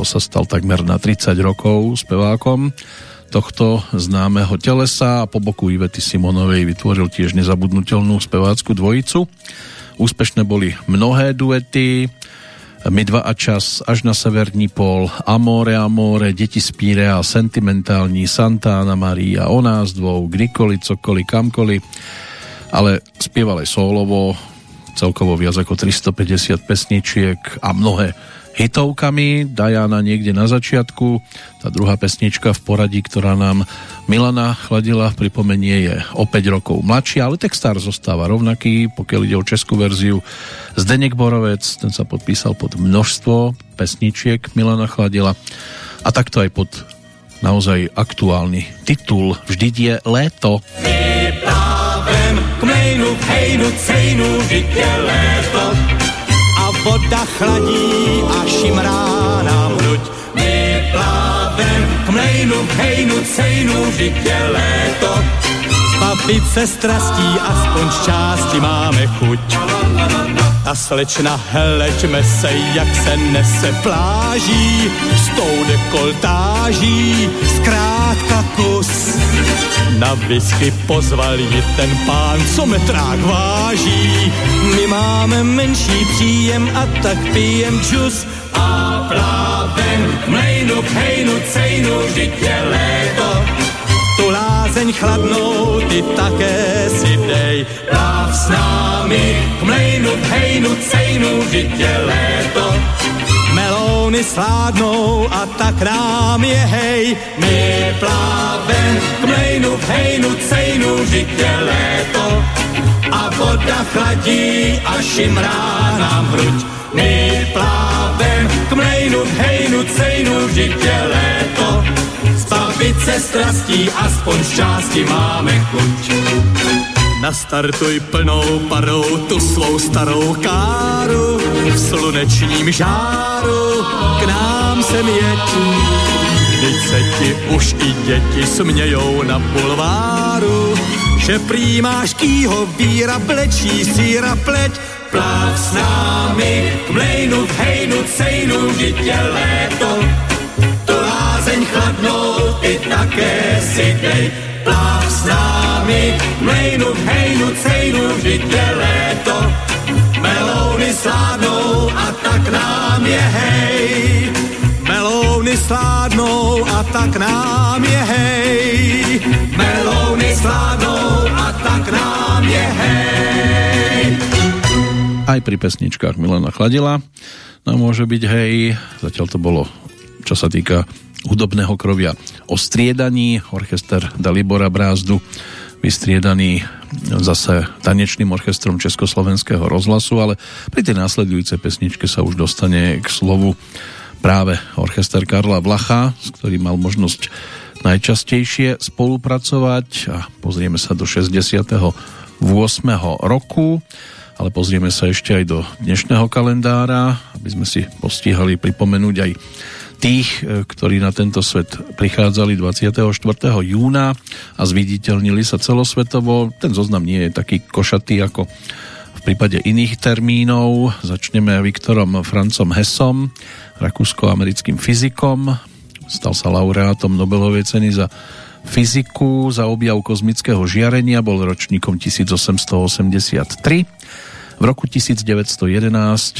sa stal takmer na 30 rokov spevákom tohto známeho telesa a po boku Ivety Simonovej vytvoril tiež nezabudnutelnú spevácku dvojicu. Úspešné boli mnohé duety, my dva a čas, až na severní pol, Amore, Amore, Deti spíre a sentimentální Santana Maria, o nás dvou, kdykoliv, cokoliv, kamkoliv, ale spieval aj solovo, celkovo viac ako 350 pesničiek a mnohé hitovkami. Diana niekde na začiatku, tá druhá pesnička v poradí, ktorá nám Milana chladila, pripomenie je o 5 rokov mladšia, ale textár zostáva rovnaký, pokiaľ ide o českú verziu. Zdenek Borovec, ten sa podpísal pod množstvo pesničiek Milana chladila a takto aj pod naozaj aktuálny titul Vždyť je léto. Vyprávem k mejnu, hejnu, cejnu, je léto voda chladí a šimrá nám hruď. My plávem k mlejnu, hejnu, cejnu, je léto. Zbavit se strastí, aspoň z části máme chuť. A slečna, hleďme se, jak se nese pláží, s tou dekoltáží, zkrátka kus. Na whisky pozval ji ten pán, co metrák váží. My máme menší příjem a tak pijem džus. A plávem k mlejnu, k hejnu, cejnu, vždyť je léto. Tu lázeň chladnou ty také si dej. Pláv s námi k mlejnu, k hejnu, cejnu, je léto melóny sládnou a tak nám je hej. My plávem k mlejnu, v hejnu, cejnu, je léto. A voda chladí a šimrá nám hruď. My plávem k mlejnu, v hejnu, cejnu, je léto. Se strastí, aspoň z máme chuť. Nastartuj plnou parou tu svou starou káru v slunečním žáru k nám sem jeď. Teď se ti už i děti smějou na bulváru, že prý máš kýho víra blečí síra pleť. Pláv s námi k mlejnu, v hejnu, cejnu, vždyť je léto. Také si dej pláv s námi, mlejnu, hejnu, cejnu, vždyť je léto. Melóny sládnou a tak nám je hej. Melóny sládnou a tak nám je hej. Melóny sládnou a tak nám je hej. Aj pri pesničkách Milana Chladila nám môže byť hej. Zatiaľ to bolo, čo sa týka hudobného krovia o striedaní, orchester Dalibora Brázdu, vystriedaný zase tanečným orchestrom Československého rozhlasu, ale pri tej následujúcej pesničke sa už dostane k slovu práve orchester Karla Vlacha, s ktorým mal možnosť najčastejšie spolupracovať a pozrieme sa do 68. roku ale pozrieme sa ešte aj do dnešného kalendára, aby sme si postihali pripomenúť aj tých, e, ktorí na tento svet prichádzali 24. júna a zviditeľnili sa celosvetovo. Ten zoznam nie je taký košatý ako v prípade iných termínov. Začneme Viktorom Francom Hessom, rakúsko-americkým fyzikom. Stal sa laureátom Nobelovej ceny za fyziku, za objav kozmického žiarenia, bol ročníkom 1883 v roku 1911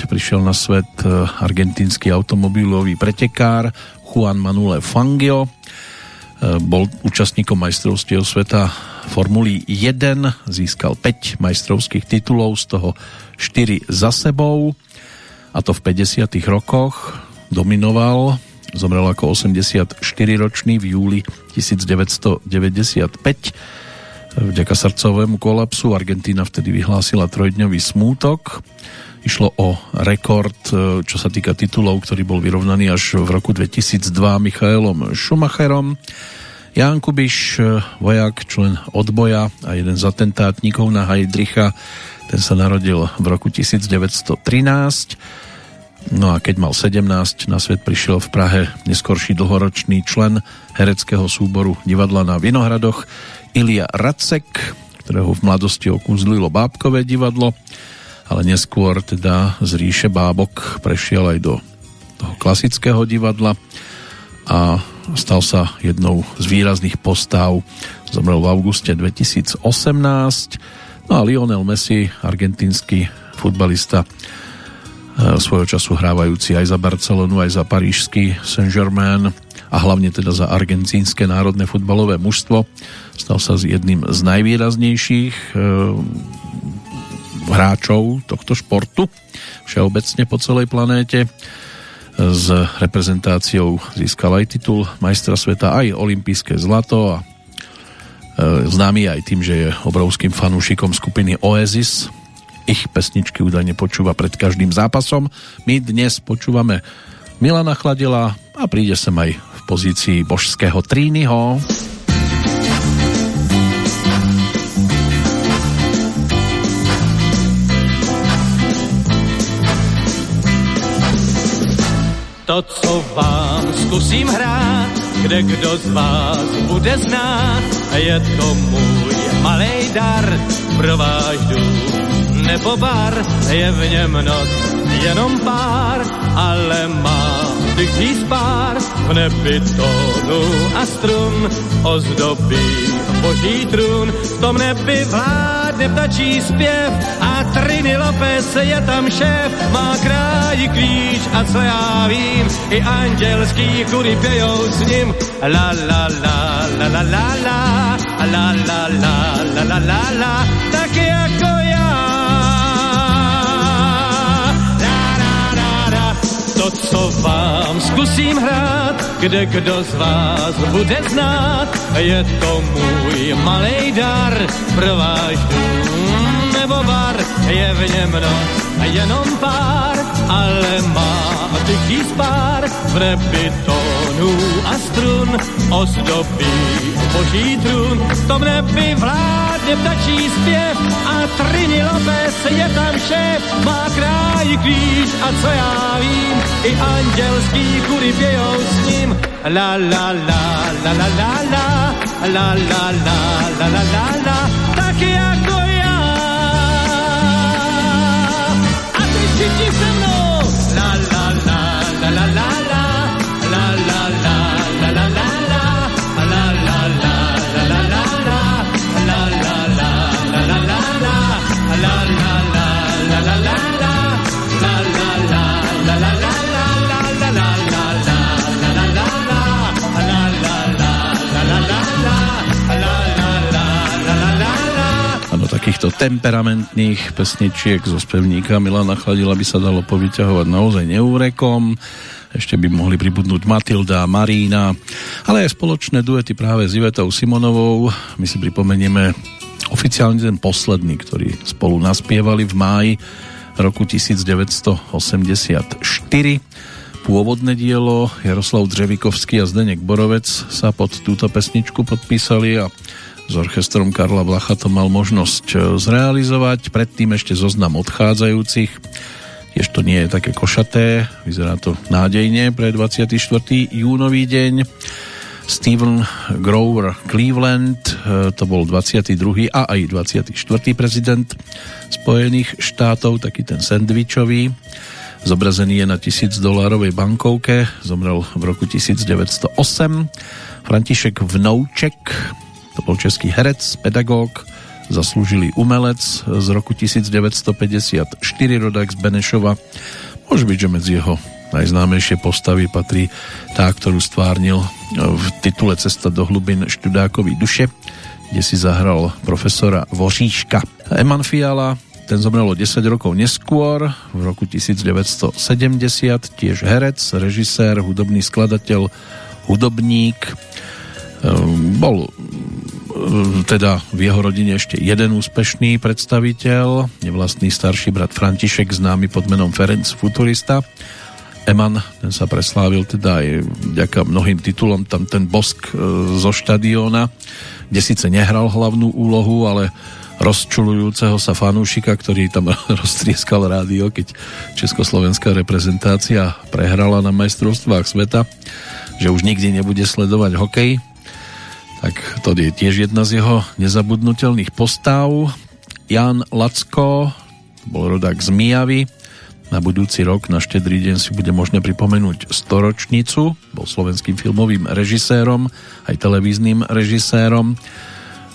prišiel na svet e, argentínsky automobilový pretekár Juan Manuel Fangio. E, bol účastníkom majstrovstiev sveta Formuly 1, získal 5 majstrovských titulov, z toho 4 za sebou a to v 50 rokoch dominoval zomrel ako 84-ročný v júli 1995 Vďaka srdcovému kolapsu Argentína vtedy vyhlásila trojdňový smútok. Išlo o rekord, e, čo sa týka titulov, ktorý bol vyrovnaný až v roku 2002 Michaelom Schumacherom. Ján Kubiš, e, vojak, člen odboja a jeden z atentátníkov na Heidricha, ten sa narodil v roku 1913. No a keď mal 17, na svet prišiel v Prahe neskorší dlhoročný člen hereckého súboru divadla na Vinohradoch Ilia Racek, ktorého v mladosti okúzlilo bábkové divadlo, ale neskôr teda z ríše bábok prešiel aj do toho klasického divadla a stal sa jednou z výrazných postav. Zomrel v auguste 2018. No a Lionel Messi, argentínsky futbalista, e, svojho času hrávajúci aj za Barcelonu, aj za parížský Saint-Germain a hlavne teda za argentínske národné futbalové mužstvo. Stal sa jedným z najvýraznejších e, hráčov tohto športu všeobecne po celej planéte. S reprezentáciou získal aj titul majstra sveta, aj olympijské zlato a e, známy aj tým, že je obrovským fanúšikom skupiny Oasis. Ich pesničky údajne počúva pred každým zápasom. My dnes počúvame Milana Chladila a príde sem aj v pozícii božského Trínyho. To, co vám zkusím hrát, kde kdo z vás bude znát, je to můj malej dar. Pro váš nebo bar, je v něm noc jenom pár, ale má dychý spár v nebi tónu a strun ozdobí boží trůn, v tom nebi vládne ptačí zpěv a Trini Lopez je tam šéf, má kráji klíč a co já vím, i andělský kury pějou s ním. La la la la la la la la la la la la la la tak jako to, co vám zkusím hrát, kde kdo z vás bude znát, je to můj malej dar pro váš dům nebo bar, je v něm noc jenom pár, ale má tichý spár v nebi tónů a strun ozdobí boží trůn, v tom nebi vládne ptačí zpěv a Trini Lopez je tam šéf, má kráji klíč a co já vím, i andělský kury pějou s ním. La la la, la la la la, la la la, la la la la, tak jako já. A ty všichni se Áno, takýchto temperamentných pesničiek zo spevníka Milana Chladila by sa dalo povyťahovať naozaj neúrekom. Ešte by mohli pribudnúť Matilda Marína, ale aj spoločné duety práve s Ivetou Simonovou. My si pripomenieme oficiálne ten posledný, ktorý spolu naspievali v máji roku 1984. Pôvodné dielo Jaroslav Dřevikovský a Zdeněk Borovec sa pod túto pesničku podpísali a s orchestrom Karla Blacha to mal možnosť zrealizovať. Predtým ešte zoznam odchádzajúcich. Tiež to nie je také košaté, vyzerá to nádejne pre 24. júnový deň. Stephen Grover Cleveland, to bol 22. a aj 24. prezident Spojených štátov, taký ten sandvičový. Zobrazený je na 1000 dolárovej bankovke, zomrel v roku 1908. František Vnouček, to bol český herec, pedagóg, zaslúžilý umelec z roku 1954, rodák z Benešova. Môže byť, že medzi jeho najznámejšie postavy patrí tá, ktorú stvárnil v titule Cesta do hlubin študákový duše, kde si zahral profesora Voříška. Eman Fiala, ten zomrel o 10 rokov neskôr, v roku 1970, tiež herec, režisér, hudobný skladateľ, hudobník. Bol teda v jeho rodine ešte jeden úspešný predstaviteľ, nevlastný starší brat František, známy pod menom Ferenc Futurista. Eman, ten sa preslávil teda aj vďaka mnohým titulom, tam ten bosk zo štadióna, kde síce nehral hlavnú úlohu, ale rozčulujúceho sa fanúšika, ktorý tam roztrieskal rádio, keď československá reprezentácia prehrala na majstrovstvách sveta, že už nikdy nebude sledovať hokej tak to je tiež jedna z jeho nezabudnutelných postav. Jan Lacko, bol rodák z Mijavy. Na budúci rok, na štedrý deň si bude možné pripomenúť storočnicu. Bol slovenským filmovým režisérom, aj televíznym režisérom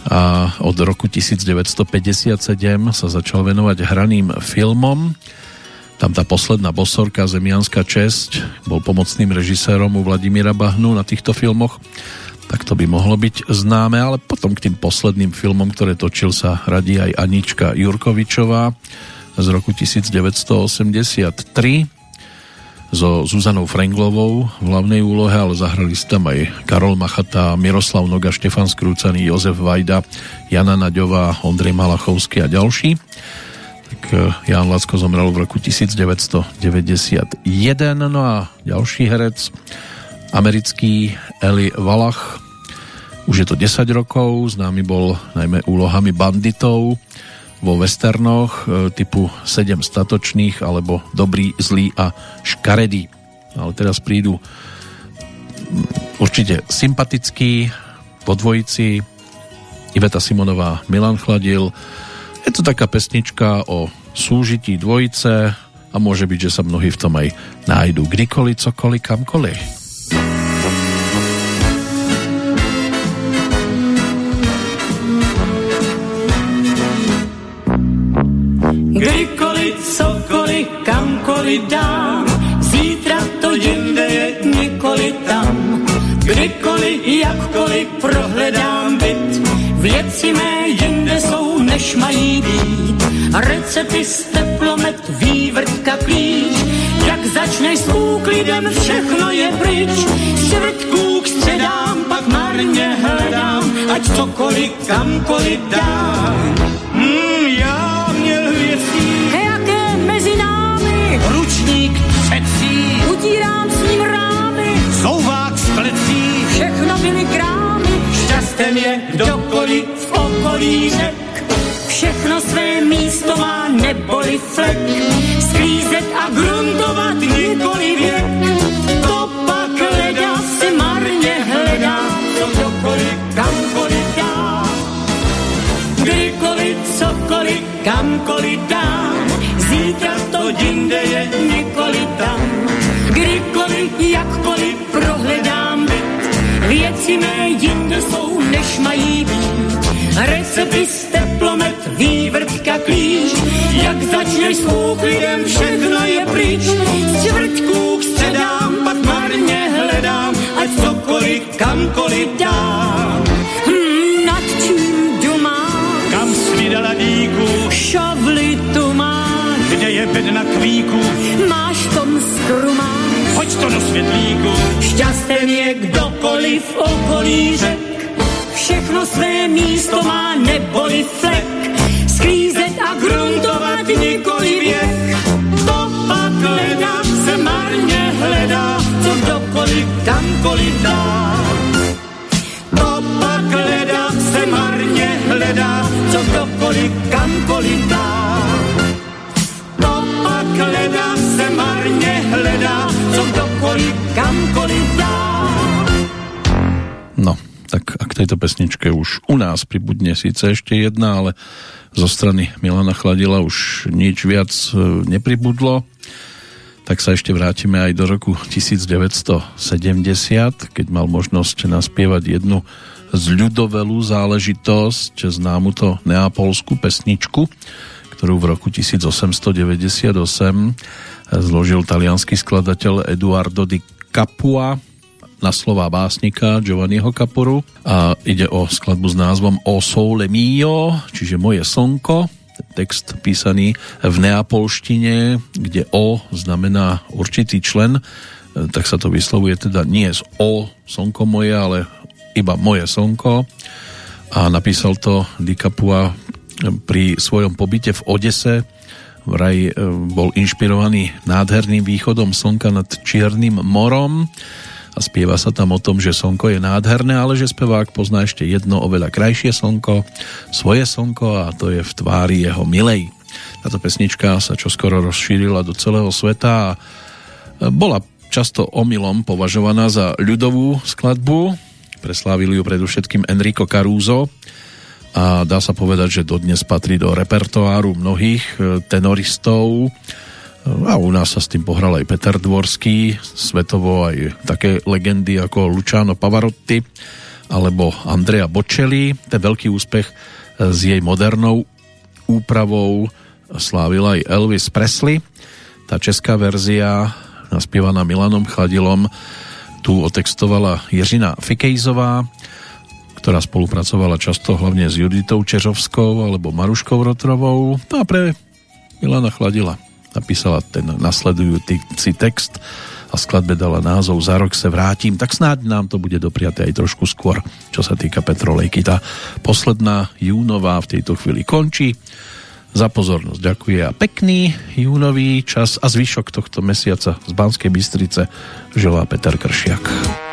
a od roku 1957 sa začal venovať hraným filmom. Tam tá posledná bosorka Zemianská česť bol pomocným režisérom u Vladimíra Bahnu na týchto filmoch tak to by mohlo byť známe, ale potom k tým posledným filmom, ktoré točil sa radí aj Anička Jurkovičová z roku 1983 so Zuzanou Frenglovou v hlavnej úlohe, ale zahrali si tam aj Karol Machata, Miroslav Noga, Štefan Skrúcaný, Jozef Vajda, Jana Naďová, Ondrej Malachovský a ďalší. Tak eh, Jan Lacko zomrel v roku 1991. No a ďalší herec, americký Eli Valach, už je to 10 rokov, známy bol najmä úlohami banditov, vo westernoch e, typu 7 statočných alebo Dobrý, zlý a škaredý. Ale teraz prídu určite sympatický po dvojici Iveta Simonová, Milan Chladil. Je to taká pesnička o súžití dvojice a môže byť, že sa mnohí v tom aj nájdu kdykoliv, cokoliv, kamkoliv. Dám, zítra to jinde je nikoli tam. Kdykoliv, jakkoliv prohledám byt, věci mé jinde jsou, než mají být. Recepty, teplomet, vývrtka, klíč, jak začneš s úklidem, všechno je pryč. Čtvrtků k středám, pak marně hledám, ať cokoliv, kamkoliv dám. Řek. Všechno své místo má neboli flek, sklízet a gruntovat nikoli věk. To pak hledá se marně hledá, co kdokoliv kamkoliv dá. Kdykoliv, cokoliv, kamkoliv dám, zítra to jinde je nikoli tam. Kdykoliv, jakkoliv prohledám byt, věci mé jinde jsou, než mají být. Recepty, teplomet, vývrtka, klíč, jak začneš s úklidem, všechno je pryč. Z čtvrtků středám, pak marně hledám, ať cokoliv, kamkoliv dám. Hmm, nad čím doma, kam svydala díku, šavli tu má, kde je bedna kvíku, máš tom skrumá. Hoď to do světlíku. Šťastem je kdokoliv okolí řek, všechno své místo má neboli flek. Sklízet a gruntovat nikoli věk, to pak hledá, se marně hledá, co kdokoliv kamkoliv dá. To pak hledá, se marně hledá, co kdokoliv kamkoliv dá. To pak hledá, se marně hledá, co kdokoliv kamkoliv tejto pesničke už u nás pribudne síce ešte jedna, ale zo strany Milana Chladila už nič viac e, nepribudlo. Tak sa ešte vrátime aj do roku 1970, keď mal možnosť naspievať jednu z ľudovelú záležitosť, známu to neapolskú pesničku, ktorú v roku 1898 zložil talianský skladateľ Eduardo di Capua na slova básnika Giovanniho Capuru a ide o skladbu s názvom O sole mio, čiže moje slnko, text písaný v neapolštine, kde O znamená určitý člen, tak sa to vyslovuje teda nie z O, slnko moje, ale iba moje slnko. A napísal to Di Capua pri svojom pobyte v Odese. Vraj e, bol inšpirovaný nádherným východom slnka nad Čiernym morom a spieva sa tam o tom, že slnko je nádherné, ale že spevák pozná ešte jedno oveľa krajšie slnko, svoje slnko a to je v tvári jeho milej. Táto pesnička sa čoskoro rozšírila do celého sveta a bola často omylom považovaná za ľudovú skladbu, preslávili ju predovšetkým Enrico Caruso a dá sa povedať, že dodnes patrí do repertoáru mnohých e, tenoristov a u nás sa s tým pohral aj Peter Dvorský, svetovo aj také legendy ako Luciano Pavarotti alebo Andrea Bocelli. Ten veľký úspech s jej modernou úpravou slávil aj Elvis Presley. Tá česká verzia naspievaná Milanom Chladilom tu otextovala Jiřina Fikejzová, ktorá spolupracovala často hlavne s Juditou Čežovskou alebo Maruškou Rotrovou. No a pre Milana Chladila napísala ten nasledujúci text a skladbe dala názov Za rok se vrátim, tak snáď nám to bude dopriaté aj trošku skôr, čo sa týka Petrolejky. Tá posledná júnová v tejto chvíli končí. Za pozornosť ďakuje a pekný júnový čas a zvyšok tohto mesiaca z Banskej Bystrice želá Peter Kršiak.